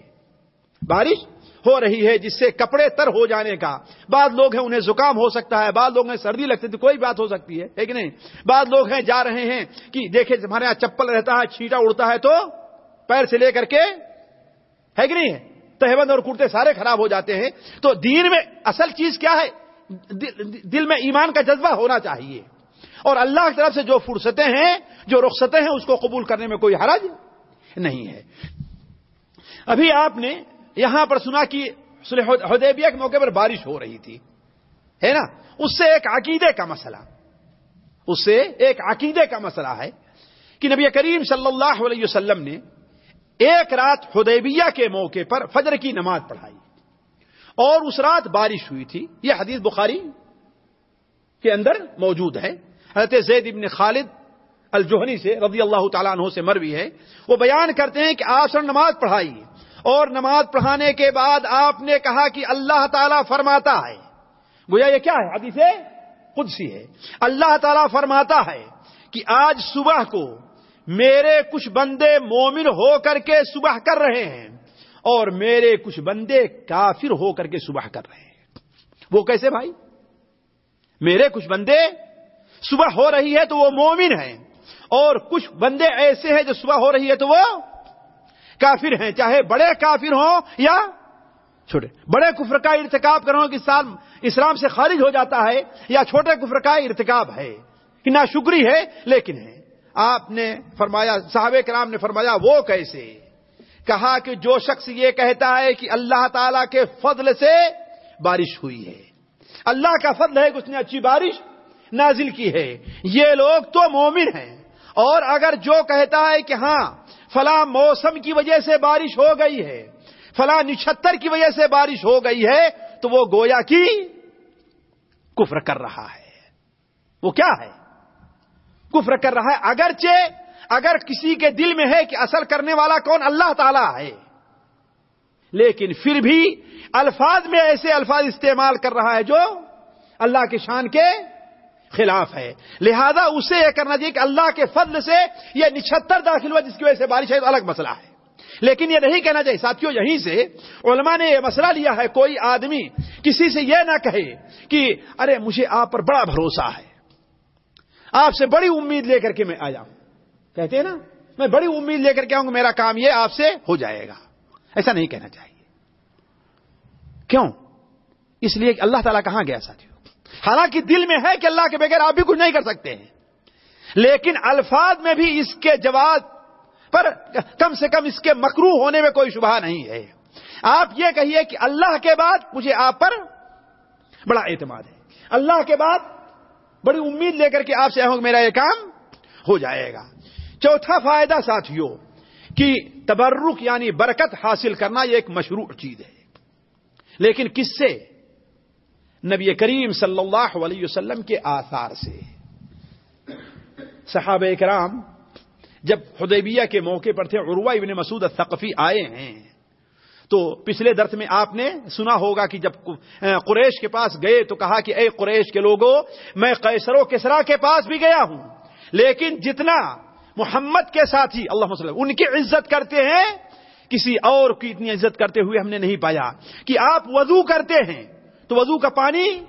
بارش ہو رہی ہے جس سے کپڑے تر ہو جانے کا۔ بعض لوگ ہیں انہیں زکام ہو سکتا ہے، بعض لوگ ہیں سردی لگتی تھی کوئی بات ہو سکتی ہے کہ نہیں؟ بعض لوگ ہیں جا رہے ہیں کہ دیکھے ہمارے یہاں چپل رہتا ہے چھیٹا اڑتا ہے تو پیر سے لے کر کے، ہے کہ نہیں؟ ہے تہبند اور کرتے سارے خراب ہو جاتے ہیں۔ تو دین میں اصل چیز کیا ہے؟ دل میں ایمان کا جذبہ ہونا چاہیے۔ اور اللہ کی طرف سے جو فرصتیں ہیں، جو رخصتیں ہیں، اس کو قبول کرنے میں کوئی حرج نہیں ہے۔ ابھی آپ نے یہاں پر سنا کہ حدیبیہ کے موقع پر بارش ہو رہی تھی۔ ہے نا؟ اس سے ایک عقیدے کا مسئلہ۔ اس سے ایک عقیدے کا مسئلہ ہے کہ نبی کریم صلی اللہ علیہ وسلم نے ایک رات حدیبیہ کے موقع پر فجر کی نماز پڑھائی۔ اور اس رات بارش ہوئی تھی۔ یہ حدیث بخاری کے اندر موجود ہے۔ حضرت زید ابن خالد الجوہنی سے رضی اللہ تعالیٰ عنہ سے مروی ہے۔ وہ بیان کرتے ہیں کہ آپ سر نماز پڑھائی۔ اور نماز پڑھانے کے بعد آپ نے کہا کہ اللہ تعالیٰ فرماتا ہے۔ گویا یہ کیا ہے؟ حدیث قدسی ہے۔ اللہ تعالیٰ فرماتا ہے کہ آج صبح کو میرے کچھ بندے مومن ہو کر کے صبح کر رہے ہیں اور میرے کچھ بندے کافر ہو کر کے صبح کر رہے ہیں۔ وہ کیسے بھائی؟ میرے کچھ بندے صبح ہو رہی ہے تو وہ مومن ہیں اور کچھ بندے ایسے ہیں جو صبح ہو رہی ہے تو وہ کافر ہیں، چاہے بڑے کافر ہوں یا چھوٹے۔ بڑے کفر کا ارتکاب کرو کہ سال اسلام سے خارج ہو جاتا ہے یا چھوٹے کفر کا ارتکاب ہے۔ کہ نہ شکری ہے، لیکن ہے۔ آپ نے فرمایا صاحب کرام نے فرمایا، وہ کیسے؟ کہا کہ جو شخص یہ کہتا ہے کہ اللہ تعالی کے فضل سے بارش ہوئی ہے۔ اللہ کا فضل ہے کہ اس نے اچھی بارش نازل کی ہے۔ یہ لوگ تو مومن ہیں۔ اور اگر جو کہتا ہے کہ ہاں فلاں موسم کی وجہ سے بارش ہو گئی ہے۔ فلاں نچھتر کی وجہ سے بارش ہو گئی ہے۔ تو وہ گویا کی کفر کر رہا ہے۔ وہ کیا ہے؟ کفر کر رہا ہے۔ اگرچہ اگر کسی کے دل میں ہے کہ اصل کرنے والا کون اللہ تعالی ہے۔ لیکن پھر بھی الفاظ میں ایسے الفاظ استعمال کر رہا ہے جو اللہ کے شان کے خلاف ہے۔ لہذا اسے یہ کرنا چاہیے کہ اللہ کے فضل سے یہ نچھتر داخل ہوا جس کی وجہ سے بارش ہے تو الگ مسئلہ ہے۔ لیکن یہ نہیں کہنا چاہیے ساتھیوں یہیں سے علماء نے یہ مسئلہ لیا ہے، کوئی آدمی کسی سے یہ نہ کہے کہ ارے، مجھے آپ پر بڑا بھروسہ ہے۔ آپ سے بڑی امید لے کر کے میں آ جاؤں۔ کہتے ہیں نا، میں بڑی امید لے کر کے آؤں گا، میرا کام یہ آپ سے ہو جائے گا۔ ایسا نہیں کہنا چاہیے۔ کیوں؟ اس لیے کہ اللہ تعالیٰ کہاں گیا ساتھیوں حالانکہ دل میں ہے کہ اللہ کے بغیر آپ بھی کچھ نہیں کر سکتے ہیں۔ لیکن الفاظ میں بھی اس کے جواب پر کم سے کم اس کے مکرو ہونے میں کوئی شبہ نہیں ہے۔ آپ یہ کہیے کہ اللہ کے بعد مجھے آپ پر بڑا اعتماد ہے۔ اللہ کے بعد بڑی امید لے کر کے آپ سے میرا یہ کام ہو جائے گا۔ چوتھا فائدہ ساتھیوں، کہ تبرک یعنی برکت حاصل کرنا یہ ایک مشروع چیز ہے۔ لیکن کس سے؟ نبی کریم صلی اللہ علیہ وسلم کے آثار سے۔ صحابہ کرام جب حدیبیہ کے موقع پر تھے، عروہ ابن مسعود الثقفی آئے ہیں، تو پچھلے درس میں آپ نے سنا ہوگا کہ جب قریش کے پاس گئے تو کہا کہ اے قریش کے لوگوں میں قیصر و کسرا کے پاس بھی گیا ہوں، لیکن جتنا محمد کے ساتھی، اللہ وسلم، ان کی عزت کرتے ہیں، کسی اور کی اتنی عزت کرتے ہوئے ہم نے نہیں پایا کہ آپ وضو کرتے ہیں۔ تو وضو کا پانی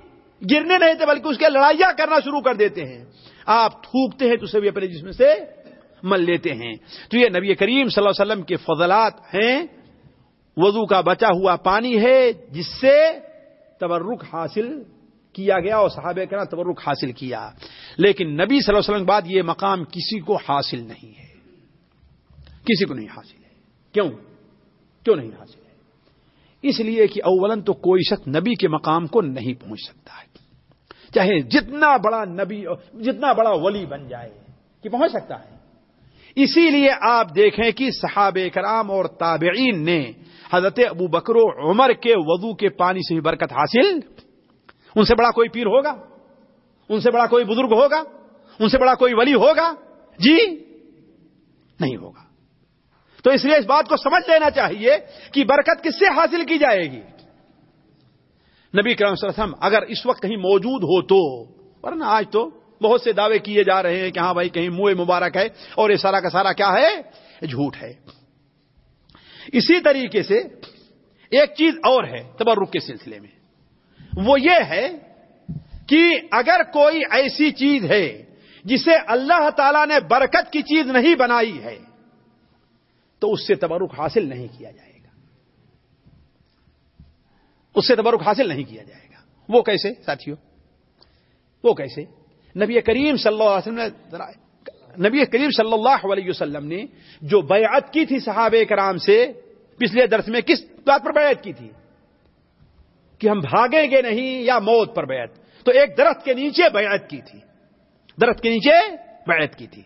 گرنے نہیں تھے، بلکہ اس کے لڑائیاں کرنا شروع کر دیتے ہیں۔ آپ تھوکتے ہیں تو سبھی اپنے جسم سے مل لیتے ہیں۔ تو یہ نبی کریم صلی اللہ علیہ وسلم کے فضلات ہیں۔ وضو کا بچا ہوا پانی ہے، جس سے تبرک حاصل کیا گیا اور صحابہ کرنا تبرک حاصل کیا۔ لیکن نبی صلی اللہ علیہ وسلم کے بعد یہ مقام کسی کو حاصل نہیں ہے۔ کسی کو نہیں حاصل ہے۔ کیوں؟ کیوں نہیں حاصل ہے؟ اس لیے کہ اولن تو کوئی شخص نبی کے مقام کو نہیں پہنچ سکتا ہے۔ چاہے جتنا بڑا نبی، جتنا بڑا ولی بن جائے کہ پہنچ سکتا ہے۔ اسی لیے آپ دیکھیں کہ صحاب کرام اور تابعین نے حضرت ابو بکر و عمر کے وضو کے پانی سے بھی برکت حاصل۔ ان سے بڑا کوئی پیر ہوگا؟ ان سے بڑا کوئی بزرگ ہوگا؟ ان سے بڑا کوئی ولی ہوگا؟ جی نہیں ہوگا۔ تو اس لیے اس بات کو سمجھ لینا چاہیے کہ برکت کس سے حاصل کی جائے گی؟ نبی کرم صلی اللہ علیہ وسلم، اگر اس وقت کہیں موجود ہو تو، ورنہ آج تو بہت سے دعوے کیے جا رہے ہیں کہ ہاں بھائی، کہیں منہ مبارک ہے اور یہ سارا کا سارا کیا ہے؟ جھوٹ ہے۔ اسی طریقے سے ایک چیز اور ہے تبرک کے سلسلے میں۔ وہ یہ ہے کہ اگر کوئی ایسی چیز ہے جسے اللہ تعالی نے برکت کی چیز نہیں بنائی ہے تو اس سے تبرک حاصل نہیں کیا جائے گا۔ اس سے تبرک حاصل نہیں کیا جائے گا۔ وہ کیسے؟ ساتھیوں وہ کیسے؟ نبی کریم صلی اللہ علیہ وسلم نے نبی کریم صلی اللہ علیہ وسلم نے جو بیعت کی تھی صحابہ کرام سے، پچھلے درس میں کس بات پر بیعت کی تھی؟ کہ ہم بھاگیں گے نہیں یا موت پر بیعت؟ تو ایک درخت کے نیچے بیعت کی تھی۔ درخت کے نیچے بیعت کی تھی۔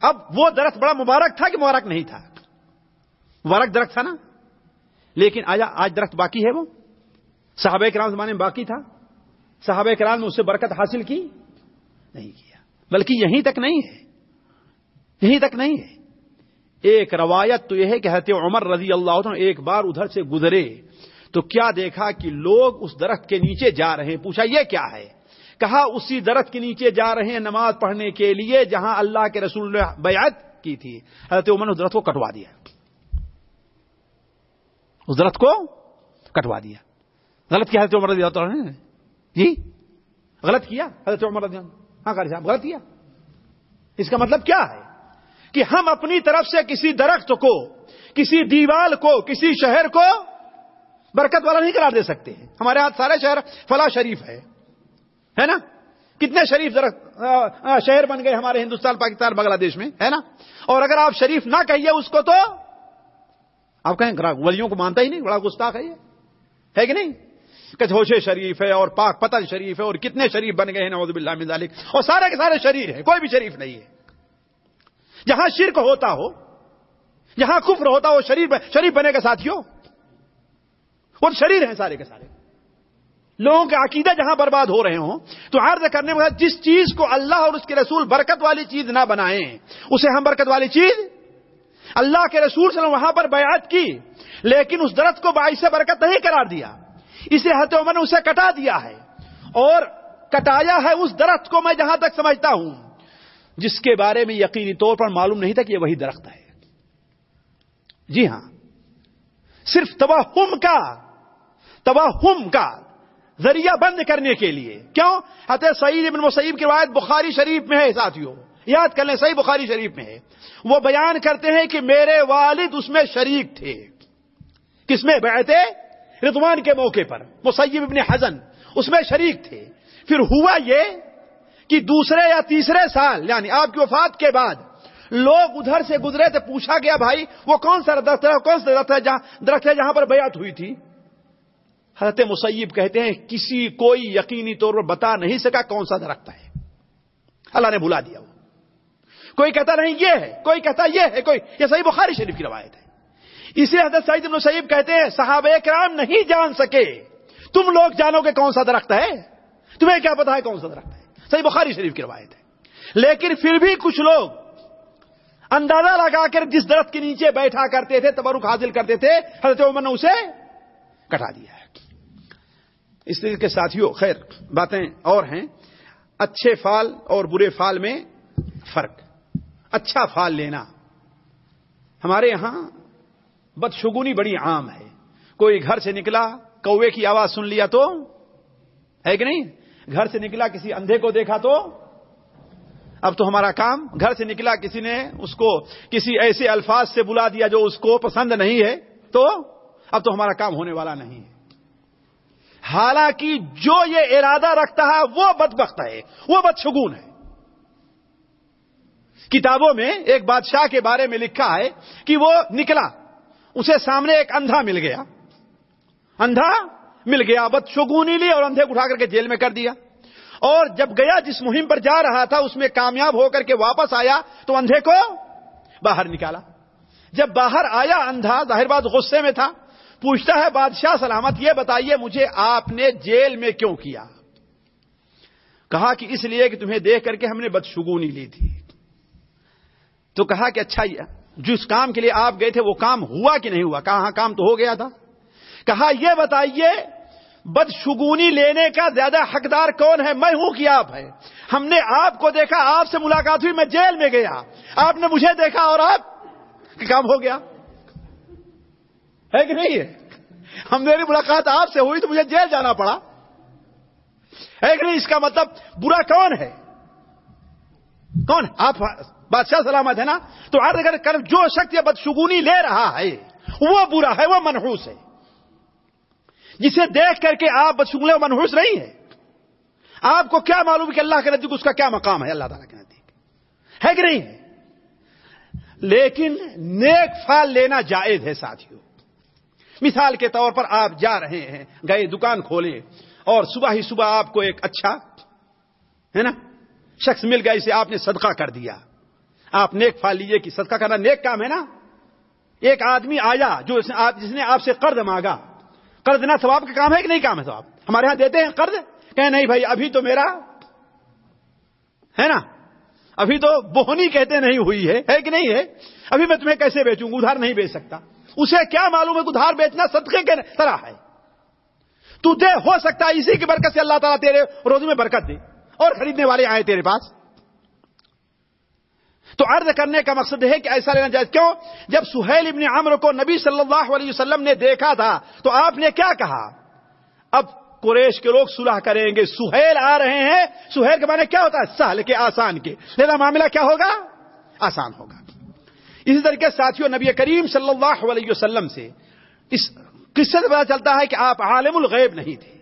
اب وہ درخت بڑا مبارک تھا کہ مبارک نہیں تھا؟ مبارک درخت تھا نا؟ لیکن آیا آج درخت باقی ہے وہ۔ صحابہ کرام زمانے میں باقی تھا۔ صحابہ کرام نے اس سے برکت حاصل کی؟ نہیں کیا۔ بلکہ یہیں تک نہیں ہے۔ یہیں تک نہیں ہے۔ ایک روایت تو یہ ہے کہ حضرت عمر رضی اللہ عنہ ایک بار ادھر سے گزرے۔ تو کیا دیکھا کہ لوگ اس درخت کے نیچے جا رہے ہیں؟ پوچھا یہ کیا ہے؟ کہا اسی درخت کے نیچے جا رہے ہیں نماز پڑھنے کے لیے جہاں اللہ کے رسول نے بیعت کی تھی۔ حضرت عمر نے درخت کو کٹوا دیا۔ اس درخت کو کٹوا دیا۔ غلط کیا حضرت عمر رضی اللہ عنہ نے؟ جی؟ غلط کیا حضرت عمر رضی اللہ ہاں قاری صاحب، غلط کیا۔ اس کا مطلب کیا ہے؟ کہ ہم اپنی طرف سے کسی درخت کو، کسی دیوال کو، کسی شہر کو برکت والا نہیں قرار دے سکتے ہیں۔ ہمارے ہاتھ سارے شہر فلا شریف ہے۔ ہے نا؟ کتنے شریف درخت شہر بن گئے ہمارے ہندوستان، پاکستان، بنگلہ دیش میں۔ ہے نا؟ اور اگر آپ شریف نہ کہیے اس کو تو آپ کہیں ولیوں کو مانتا ہی نہیں بڑا گستاخ ہے یہ؟ ہے کہ نہیں؟ کچھوشے شریف ہے اور پاک پتن شریف ہے اور کتنے شریف بن گئے ہیں نوز باللہ من ذالک۔ اور سارے کے سارے شریر ہیں، کوئی بھی شریف نہیں ہے۔ جہاں شرک ہوتا ہو، جہاں کفر ہوتا ہو، شریف شریف بنے کے ساتھ ہو وہ شریر ہیں سارے کے سارے۔ لوگوں کے عقیدہ جہاں برباد ہو رہے ہوں، تو عرض کرنے میں جس چیز کو اللہ اور اس کے رسول برکت والی چیز نہ بنائیں، اسے ہم برکت والی چیز اللہ کے رسول سے وہاں پر بیعت کی، لیکن اس درخت کو باعث برکت نہیں قرار دیا۔ اسے حضرت عمر نے اسے کٹا دیا ہے۔ اور کٹایا ہے اس درخت کو میں جہاں تک سمجھتا ہوں۔ جس کے بارے میں یقینی طور پر معلوم نہیں تھا کہ یہ وہی درخت ہے۔ جی ہاں۔ صرف توہم کا توہم کا ذریعہ بند کرنے کے لیے۔ کیوں؟ حضرت سعید ابن مسیب کی روایت بخاری شریف میں ہے ساتھیوں یاد کر لیں، صحیح بخاری شریف میں ہے۔ وہ بیان کرتے ہیں کہ میرے والد اس میں شریک تھے۔ کس میں؟ بیعتے رضوان کے موقع پر۔ مسیب ابن حزن اس میں شریک تھے۔ پھر ہوا یہ کہ دوسرے یا تیسرے سال یعنی آپ کی وفات کے بعد، لوگ ادھر سے گزرے تھے پوچھا گیا، بھائی، وہ کون سا درخت ہے؟ کون سا درخت ہے جہاں درخت ہے جہاں پر بیعت ہوئی تھی؟ حضرت مسیب کہتے ہیں، کسی کوئی یقینی طور پر بتا نہیں سکا کون سا درخت ہے۔ اللہ نے بلا دیا وہ۔ کوئی کہتا نہیں یہ ہے، کوئی کہتا یہ ہے، کوئی، یہ صحیح بخاری شریف کی روایت ہے۔ اسی حضرت سعید ابن سعید کہتے ہیں، صحابہ کرام نہیں جان سکے۔ تم لوگ جانو گے کون سا درخت ہے؟ تمہیں کیا پتا ہے کون سا درخت ہے؟ صحیح بخاری شریف کی روایت ہے۔ لیکن پھر بھی کچھ لوگ اندازہ لگا کر جس درخت کے نیچے بیٹھا کرتے تھے، تبرک حاصل کرتے تھے، حضرت عمر نے اسے کٹا دیا ہے۔ اس طریقے کے ساتھیوں خیر، باتیں اور ہیں۔ اچھے فال اور برے فال میں فرق۔ اچھا فال لینا۔ ہمارے یہاں بدشگونی بڑی عام ہے۔ کوئی گھر سے نکلا، کوے کی آواز سن لیا تو؟ ہے کہ نہیں؟ گھر سے نکلا، کسی اندھے کو دیکھا تو؟ اب تو ہمارا کام، گھر سے نکلا، کسی نے اس کو کسی ایسے الفاظ سے بلا دیا جو اس کو پسند نہیں ہے تو؟ اب تو ہمارا کام ہونے والا نہیں ہے۔ حالانکہ جو یہ ارادہ رکھتا ہے، وہ بدبخت ہے، وہ بدشگون ہے۔ کتابوں میں ایک بادشاہ کے بارے میں لکھا ہے کہ وہ نکلا، اسے سامنے ایک اندھا مل گیا۔ اندھا مل گیا، بدشگونی لی اور اندھے اٹھا کر کے جیل میں کر دیا۔ اور جب گیا جس مہم پر جا رہا تھا، اس میں کامیاب ہو کر کے واپس آیا، تو اندھے کو باہر نکالا۔ جب باہر آیا، اندھا ظاہر بات غصے میں تھا۔ پوچھتا ہے بادشاہ، سلامت، یہ بتائیے مجھے آپ نے جیل میں کیوں کیا؟ کہا کہ اس لیے کہ تمہیں دیکھ کر کے ہم نے بدشگونی لی تھی۔ تو کہا کہ اچھا جس کام کے لیے آپ گئے تھے، وہ کام ہوا کہ نہیں ہوا؟ کہا ہاں، کام تو ہو گیا تھا۔ کہا، یہ بتائیے، بدشگونی لینے کا زیادہ حقدار کون ہے؟ میں ہوں کہ آپ ہے ہم نے آپ کو دیکھا، آپ سے ملاقات ہوئی، میں جیل میں گیا۔ آپ نے مجھے دیکھا اور آپ کام ہو گیا۔ ہے کہ نہیں ہے؟ ہم میری ملاقات آپ سے ہوئی تو مجھے جیل جانا پڑا۔ ہے کہ نہیں؟ اس کا مطلب برا کون ہے؟ کون؟ آپ بادشاہ سلامت ہے نا؟ تو کر جو شخص یہ بدشگونی لے رہا ہے، وہ برا ہے، وہ منحوس ہے۔ جسے دیکھ کر کے آپ بدشگلے منحوس نہیں ہے۔ آپ کو کیا معلوم کہ اللہ کے نزدیک اس کا کیا مقام ہے؟ اللہ تعالیٰ کے نزدیک۔ ہے کہ نہیں؟ ہے لیکن نیک فال لینا جائز ہے ساتھیوں۔ مثال کے طور پر آپ جا رہے ہیں، گئے دکان کھولے اور صبح ہی صبح آپ کو ایک اچھا ہے نا؟ شخص مل گیا، اسے آپ نے صدقہ کر دیا۔ آپ نیک پھال لیجیے کہ صدقہ کرنا نیک کام ہے نا؟ ایک آدمی آیا جو اس نے جس نے آپ سے قرض مانگا۔ قرض دینا ثواب کا کام ہے کہ نہیں کام ہے ثواب؟ ہمارے یہاں دیتے ہیں قرض۔ کہ نہیں بھائی، ابھی تو میرا ہے نا؟ ابھی تو بہنی کہتے نہیں ہوئی ہے۔ ہے کہ نہیں ہے؟ ابھی میں تمہیں کیسے بیچوں گا؟ ادھار نہیں بیچ سکتا۔ اسے کیا معلوم ہے کہ ادھار بیچنا صدقے کے طرح ہے؟ تو دے ہو سکتا ہے اسی کی برکت سے اللہ تعالیٰ تیرے روزی میں برکت دے اور خریدنے والے آئے تیرے پاس۔ تو عرض کرنے کا مقصد ہے کہ ایسا لینا جائز کیوں؟ جب سہیل ابن عمر کو نبی صلی اللہ علیہ وسلم نے دیکھا تھا، تو آپ نے کیا کہا؟ اب قریش کے لوگ صلح کریں گے، سہیل آ رہے ہیں۔ سہیل کے معنی کیا ہوتا ہے؟ سہل کے آسان کے۔ لیکن معاملہ کیا ہوگا؟ آسان ہوگا۔ اسی طریقے ساتھیوں نبی کریم صلی اللہ علیہ وسلم سے اس قصے سے پتا چلتا ہے کہ آپ عالم الغیب نہیں تھے۔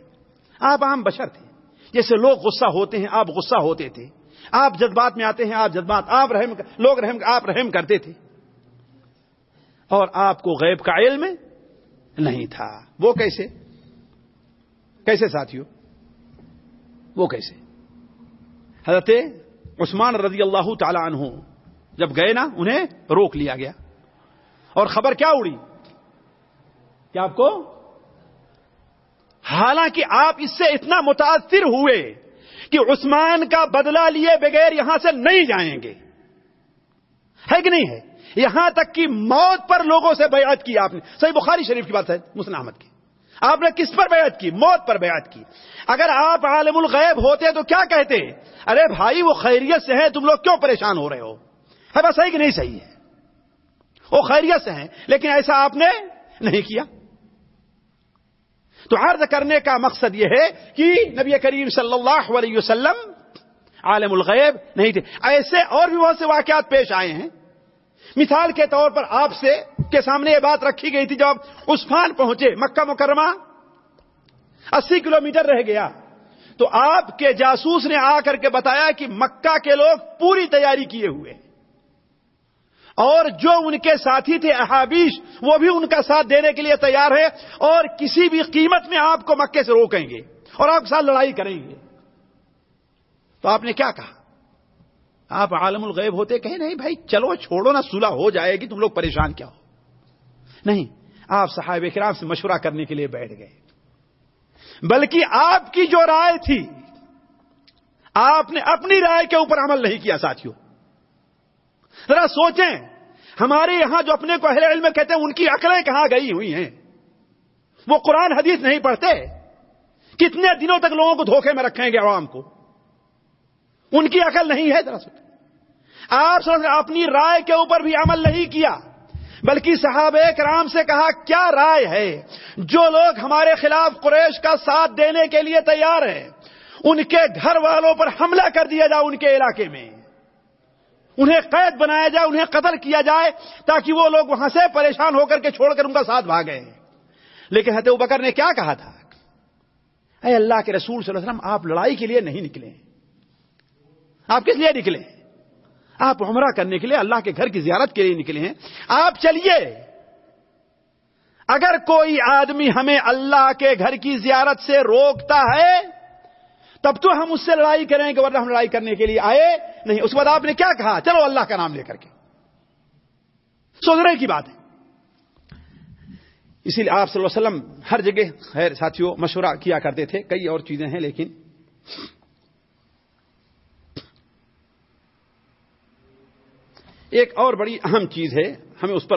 آپ عام بشر تھے۔ جیسے لوگ غصہ ہوتے ہیں، آپ غصہ ہوتے تھے۔ آپ جذبات میں آتے ہیں، آپ جذبات، آپ رحم لوگ رحم آپ رحم کرتے تھے۔ اور آپ کو غیب کا علم نہیں تھا۔ وہ کیسے؟ کیسے ساتھیوں وہ کیسے؟ حضرت عثمان رضی اللہ تعالی عنہ جب گئے نا، انہیں روک لیا گیا۔ اور خبر کیا اڑی؟ کیا آپ کو، حالانکہ آپ اس سے اتنا متاثر ہوئے کہ عثمان کا بدلہ لیے بغیر یہاں سے نہیں جائیں گے۔ ہے کہ نہیں ہے؟ یہاں تک کہ موت پر لوگوں سے بیعت کی آپ نے۔ صحیح بخاری شریف کی بات ہے، مسلم احمد کی۔ آپ نے کس پر بیعت کی؟ موت پر بیعت کی۔ اگر آپ عالم الغیب ہوتے تو کیا کہتے؟ ارے بھائی، وہ خیریت سے ہیں، تم لوگ کیوں پریشان ہو رہے ہو؟ ہے بس صحیح کہ نہیں صحیح ہے؟ وہ خیریت سے ہیں، لیکن ایسا آپ نے نہیں کیا۔ تو عرض کرنے کا مقصد یہ ہے کہ نبی کریم صلی اللہ علیہ وسلم عالم الغیب نہیں تھے۔ ایسے اور بھی بہت سے واقعات پیش آئے ہیں۔ مثال کے طور پر آپ سے کے سامنے یہ بات رکھی گئی تھی جب آپ عثمان پہنچے مکہ مکرمہ، اسی کلومیٹر رہ گیا۔ تو آپ کے جاسوس نے آ کر کے بتایا کہ مکہ کے لوگ پوری تیاری کیے ہوئے۔ ہیں اور جو ان کے ساتھی تھے احابیش، وہ بھی ان کا ساتھ دینے کے لیے تیار ہے اور کسی بھی قیمت میں آپ کو مکے سے روکیں گے اور آپ کے ساتھ لڑائی کریں گے۔ تو آپ نے کیا کہا؟ آپ عالم الغیب ہوتے کہیں نہیں، بھائی چلو چھوڑو نا، صلح ہو جائے گی، تم لوگ پریشان کیا ہو؟ نہیں، آپ صاحب کرام سے مشورہ کرنے کے لیے بیٹھ گئے۔ بلکہ آپ کی جو رائے تھی، آپ نے اپنی رائے کے اوپر عمل نہیں کیا، ساتھیوں۔ ذرا سوچیں۔ ہمارے یہاں جو اپنے کو اہل علم کہتے ہیں، ان کی عقلیں کہاں گئی ہوئی ہیں؟ وہ قرآن حدیث نہیں پڑھتے۔ کتنے دنوں تک لوگوں کو دھوکے میں رکھیں گے عوام کو؟ ان کی عقل نہیں ہے ذرا سوچیں۔ آپ اپنی رائے کے اوپر بھی عمل نہیں کیا، بلکہ صحابہ کرام سے کہا، کیا رائے ہے؟ جو لوگ ہمارے خلاف قریش کا ساتھ دینے کے لیے تیار ہیں، ان کے گھر والوں پر حملہ کر دیا جائے ان کے علاقے میں۔ انہیں قید بنایا جائے، انہیں قتل کیا جائے تاکہ وہ لوگ وہاں سے پریشان ہو کر کے چھوڑ کر ان کا ساتھ بھاگے لیکن حضرت بکر نے کیا کہا تھا؟ اے اللہ کے رسول صلی اللہ علیہ وسلم، آپ لڑائی کے لیے نہیں نکلے۔ آپ کس لیے نکلے؟ آپ عمرہ کرنے کے لیے اللہ کے گھر کی زیارت کے لیے نکلے ہیں۔ آپ چلیے۔ اگر کوئی آدمی ہمیں اللہ کے گھر کی زیارت سے روکتا ہے تب تو ہم اس سے لڑائی کریں گے ورنہ ہم لڑائی کرنے کے لیے آئے نہیں۔ اس کے بعد آپ نے کیا کہا؟ چلو اللہ کا نام لے کر کے۔ سوچنے کی بات ہے۔ اسی لیے آپ صلی اللہ علیہ وسلم ہر جگہ خیر ساتھیوں، مشورہ کیا کرتے تھے۔ کئی اور چیزیں ہیں لیکن ایک اور بڑی اہم چیز ہے، ہمیں اس پر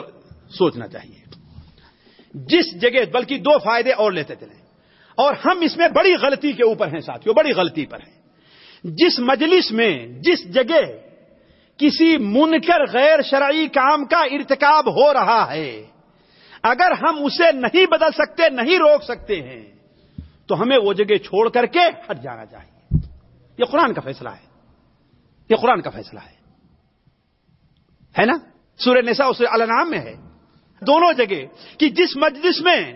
سوچنا چاہیے۔ جس جگہ بلکہ دو فائدے اور لیتے چلیں۔ اور ہم اس میں بڑی غلطی کے اوپر ہیں ساتھیوں بڑی غلطی پر ہیں۔ جس مجلس میں، جس جگہ کسی منکر غیر شرعی کام کا ارتکاب ہو رہا ہے، اگر ہم اسے نہیں بدل سکتے، نہیں روک سکتے ہیں، تو ہمیں وہ جگہ چھوڑ کر کے ہٹ جانا چاہیے۔ یہ قرآن کا فیصلہ ہے۔ یہ قرآن کا فیصلہ ہے۔ ہے نا؟ سورہ نساء اور سورہ الانعام میں ہے۔ دونوں جگہ کہ جس مجلس میں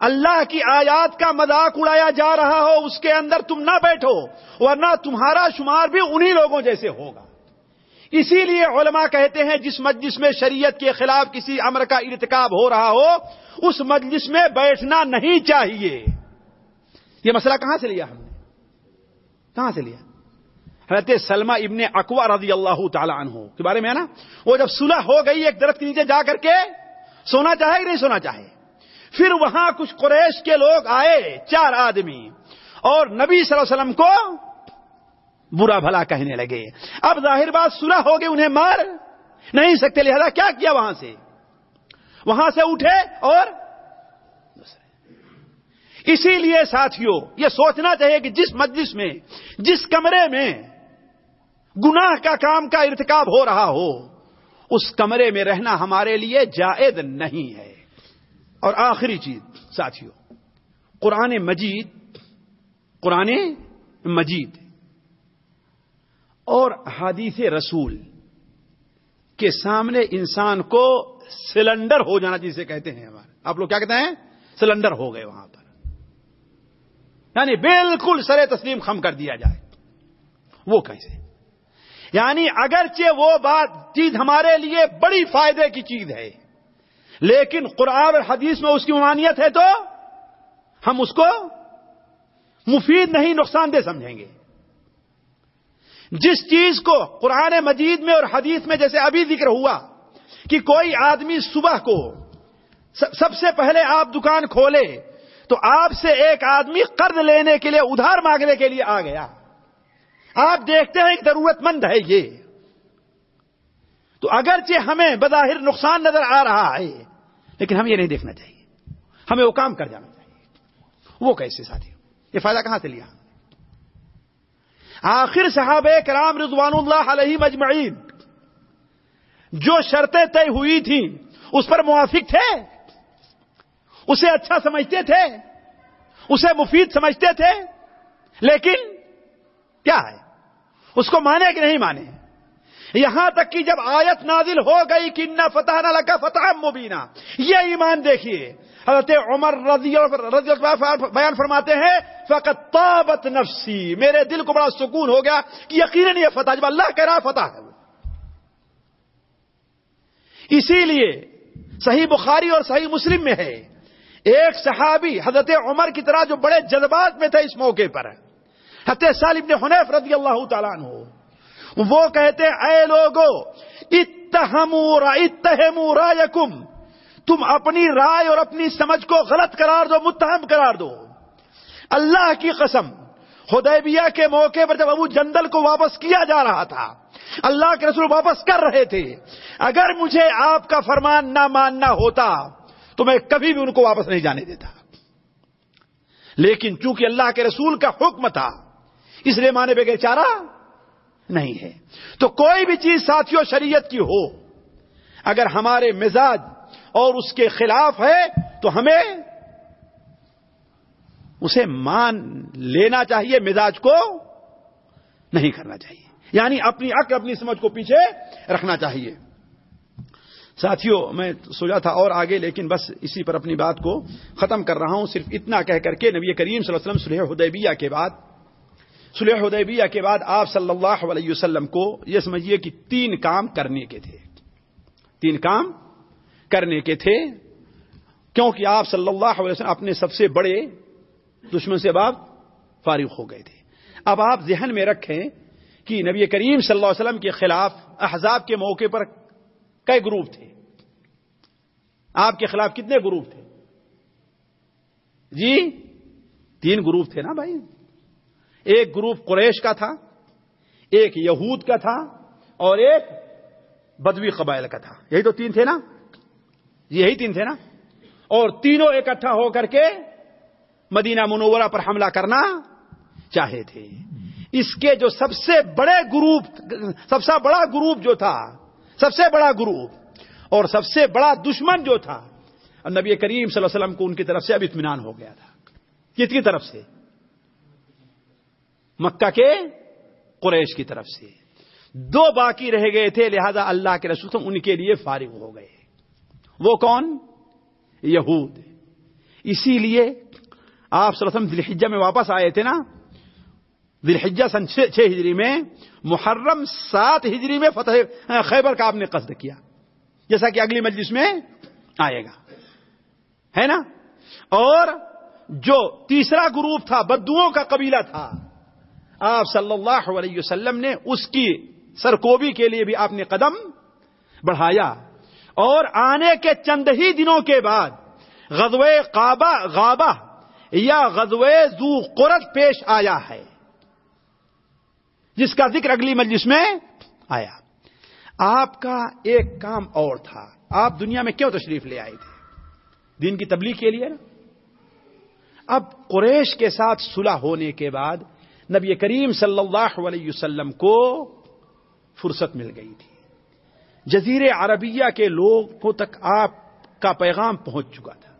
اللہ کی آیات کا مذاق اڑایا جا رہا ہو، اس کے اندر تم نہ بیٹھو، ورنہ تمہارا شمار بھی انہی لوگوں جیسے ہوگا۔ اسی لیے علماء کہتے ہیں، جس مجلس میں شریعت کے خلاف کسی امر کا ارتکاب ہو رہا ہو، اس مجلس میں بیٹھنا نہیں چاہیے۔ یہ مسئلہ کہاں سے لیا ہم نے؟ کہاں سے لیا؟ حضرت سلمہ ابن اقوا رضی اللہ تعالی عنہ کے بارے میں ہے نا؟ وہ جب صلح ہو گئی، ایک درخت کے نیچے جا کر کے سونا چاہے کہ نہیں سونا چاہے؟ پھر وہاں کچھ قریش کے لوگ آئے، چار آدمی۔ اور نبی صلی اللہ علیہ وسلم کو برا بھلا کہنے لگے۔ اب ظاہر بات سلح ہو گئی انہیں مار نہیں سکتے، لہذا کیا کیا وہاں سے؟ وہاں سے اٹھے اور اسی لیے ساتھیوں یہ سوچنا چاہیے کہ جس مجلس میں، جس کمرے میں گناہ کا کام کا ارتکاب ہو رہا ہو، اس کمرے میں رہنا ہمارے لیے جائز نہیں ہے۔ اور آخری چیز ساتھیوں قرآن مجید قرآن مجید اور حدیث رسول کے سامنے انسان کو سلنڈر ہو جانا جسے کہتے ہیں ہمارے۔ آپ لوگ کیا کہتے ہیں؟ سلنڈر ہو گئے وہاں پر۔ یعنی بالکل سرے تسلیم خم کر دیا جائے۔ وہ کیسے؟ یعنی اگرچہ وہ بات چیز ہمارے لیے بڑی فائدے کی چیز ہے لیکن قرآن اور حدیث میں اس کی ممانیت ہے تو ہم اس کو مفید نہیں، نقصان دہ سمجھیں گے۔ جس چیز کو قرآن مجید میں اور حدیث میں جیسے ابھی ذکر ہوا کہ کوئی آدمی صبح کو سب سے پہلے آپ دکان کھولے تو آپ سے ایک آدمی قرض لینے کے لیے ادھار مانگنے کے لیے آ گیا۔ آپ دیکھتے ہیں ایک ضرورت مند ہے یہ۔ تو اگرچہ ہمیں بظاہر نقصان نظر آ رہا ہے، لیکن ہم یہ نہیں دیکھنا چاہیے۔ ہمیں وہ کام کر جانا چاہیے۔ وہ کیسے ساتھی؟ یہ فائدہ کہاں سے لیا؟ آخر صاحب کرام رضوان اللہ علیہ مجمعین جو شرطیں طے ہوئی تھیں، اس پر موافق تھے؟ اسے اچھا سمجھتے تھے؟ اسے مفید سمجھتے تھے؟ لیکن کیا ہے؟ اس کو مانے کہ نہیں مانے؟ یہاں تک کہ جب آیت نازل ہو گئی کہ فتح نہ لگا فتح مبینہ یہ ایمان دیکھیے، حضرت عمر رضی رضی بیان فرماتے ہیں فقط طابت نفسی میرے دل کو بڑا سکون ہو گیا کہ یقیناً یہ فتح، جب اللہ کہہ رہا فتح ہے اسی لیے صحیح بخاری اور صحیح مسلم میں ہے، ایک صحابی حضرت عمر کی طرح جو بڑے جذبات میں تھے اس موقع پر، حضرت سالم نے حنیف رضی اللہ تعالیٰ عنہ وہ کہتے اے لوگو اتہمو را اتہمو رایکم، تم اپنی رائے اور اپنی سمجھ کو غلط قرار دو، متہم قرار دو. اللہ کی قسم، حدیبیہ کے موقع پر جب ابو جندل کو واپس کیا جا رہا تھا، اللہ کے رسول واپس کر رہے تھے، اگر مجھے آپ کا فرمان نہ ماننا ہوتا، تو میں کبھی بھی ان کو واپس نہیں جانے دیتا۔ لیکن چونکہ اللہ کے رسول کا حکم تھا، اس لیے مانے بغیر چارہ نہیں ہے۔ تو کوئی بھی چیز ساتھیوں شریعت کی ہو، اگر ہمارے مزاج اور اس کے خلاف ہے، تو ہمیں اسے مان لینا چاہیے، مزاج کو نہیں کرنا چاہیے۔ یعنی اپنی عقل اپنی سمجھ کو پیچھے رکھنا چاہیے۔ ساتھیوں، میں سوچا تھا اور آگے، لیکن بس اسی پر اپنی بات کو ختم کر رہا ہوں۔ صرف اتنا کہہ کر کے نبی کریم صلی اللہ علیہ وسلم سلح حدیبیہ کے بعد سلح حدیبیہ کے بعد آپ صلی اللہ علیہ وسلم کو یہ سمجھیے کہ تین کام کرنے کے تھے۔ تین کام کرنے کے تھے۔ کیونکہ آپ صلی اللہ علیہ وسلم اپنے سب سے بڑے دشمن سے اب فارغ ہو گئے تھے۔ اب آپ ذہن میں رکھیں کہ نبی کریم صلی اللہ علیہ وسلم کے خلاف احزاب کے موقع پر کئی گروپ تھے۔ آپ کے خلاف کتنے گروپ تھے؟ جی تین گروپ تھے نا بھائی؟ ایک گروپ قریش کا تھا، ایک یہود کا تھا اور ایک بدوی قبائل کا تھا۔ یہی تو تین تھے نا؟ یہی تین تھے نا؟ اور تینوں اکٹھا ہو کر کے مدینہ منورہ پر حملہ کرنا چاہے تھے۔ اس کے جو سب سے بڑے گروپ، سب سے بڑا گروپ جو تھا، سب سے بڑا گروپ اور سب سے بڑا دشمن جو تھا، نبی کریم صلی اللہ علیہ وسلم کو ان کی طرف سے اب اطمینان ہو گیا تھا۔ کس کی طرف سے؟ مکہ کے قریش کی طرف سے۔ دو باقی رہ گئے تھے، لہذا اللہ کے رسول ان کے لیے فارغ ہو گئے۔ وہ کون؟ یہود۔ اسی لیے آپ صلی دلحجہ میں واپس آئے تھے نا؟ دلحجہ سن چھ چھ ہجری میں، محرم سات ہجری میں فتح، خیبر کا آپ نے قصد کیا۔ جیسا کہ اگلی مجلس میں آئے گا۔ ہے نا؟ اور جو تیسرا گروپ تھا، بدوؤں کا قبیلہ تھا آپ صلی اللہ علیہ وسلم نے اس کی سرکوبی کے لیے بھی آپ نے قدم بڑھایا۔ اور آنے کے چند ہی دنوں کے بعد غزوے قابا غابہ یا غزوے زو قرت پیش آیا ہے۔ جس کا ذکر اگلی مجلس میں آیا۔ آپ کا ایک کام اور تھا۔ آپ دنیا میں کیوں تشریف لے آئے تھے؟ دین کی تبلیغ کے لیے نا۔ اب قریش کے ساتھ صلح ہونے کے بعد نبی کریم صلی اللہ علیہ وسلم کو فرصت مل گئی تھی۔ جزیر عربیہ کے لوگوں تک آپ کا پیغام پہنچ چکا تھا۔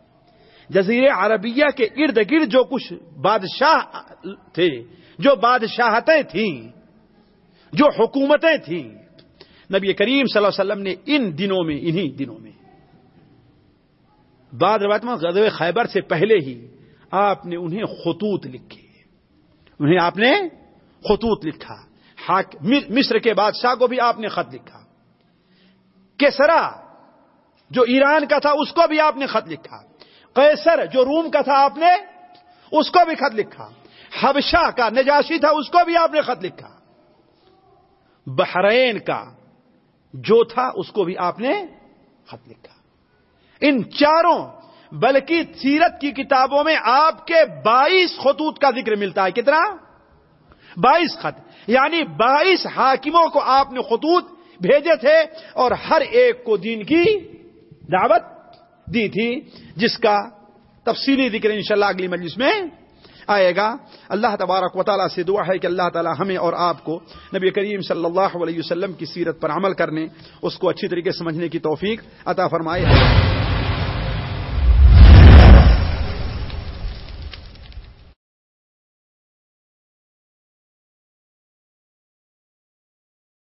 جزیر عربیہ کے ارد گرد جو کچھ بادشاہ تھے، جو بادشاہتیں تھیں، جو حکومتیں تھیں، نبی کریم صلی اللہ علیہ وسلم نے ان دنوں میں، انہی دنوں میں بعد روایت میں غزوہ خیبر سے پہلے ہی آپ نے انہیں خطوط لکھے۔ انہیں آپ نے خطوط لکھا۔ مصر کے بادشاہ کو بھی آپ نے خط لکھا۔ کیسرا، جو ایران کا تھا، اس کو بھی آپ نے خط لکھا۔ قیصر، جو روم کا تھا، آپ نے اس کو بھی خط لکھا۔ حبشہ کا، نجاشی تھا، اس کو بھی آپ نے خط لکھا۔ بحرین کا، جو تھا، اس کو بھی آپ نے خط لکھا۔ ان چاروں بلکہ سیرت کی کتابوں میں آپ کے بائیس خطوط کا ذکر ملتا ہے۔ کتنا؟ بائیس خط۔ یعنی بائیس حاکموں کو آپ نے خطوط بھیجے تھے اور ہر ایک کو دین کی دعوت دی تھی، جس کا تفصیلی ذکر انشاءاللہ اگلی مجلس میں آئے گا۔ اللہ تبارک و تعالیٰ سے دعا ہے کہ اللہ تعالیٰ ہمیں اور آپ کو نبی کریم صلی اللہ علیہ وسلم کی سیرت پر عمل کرنے، اس کو اچھی طریقے سے سمجھنے کی توفیق عطا فرمائے۔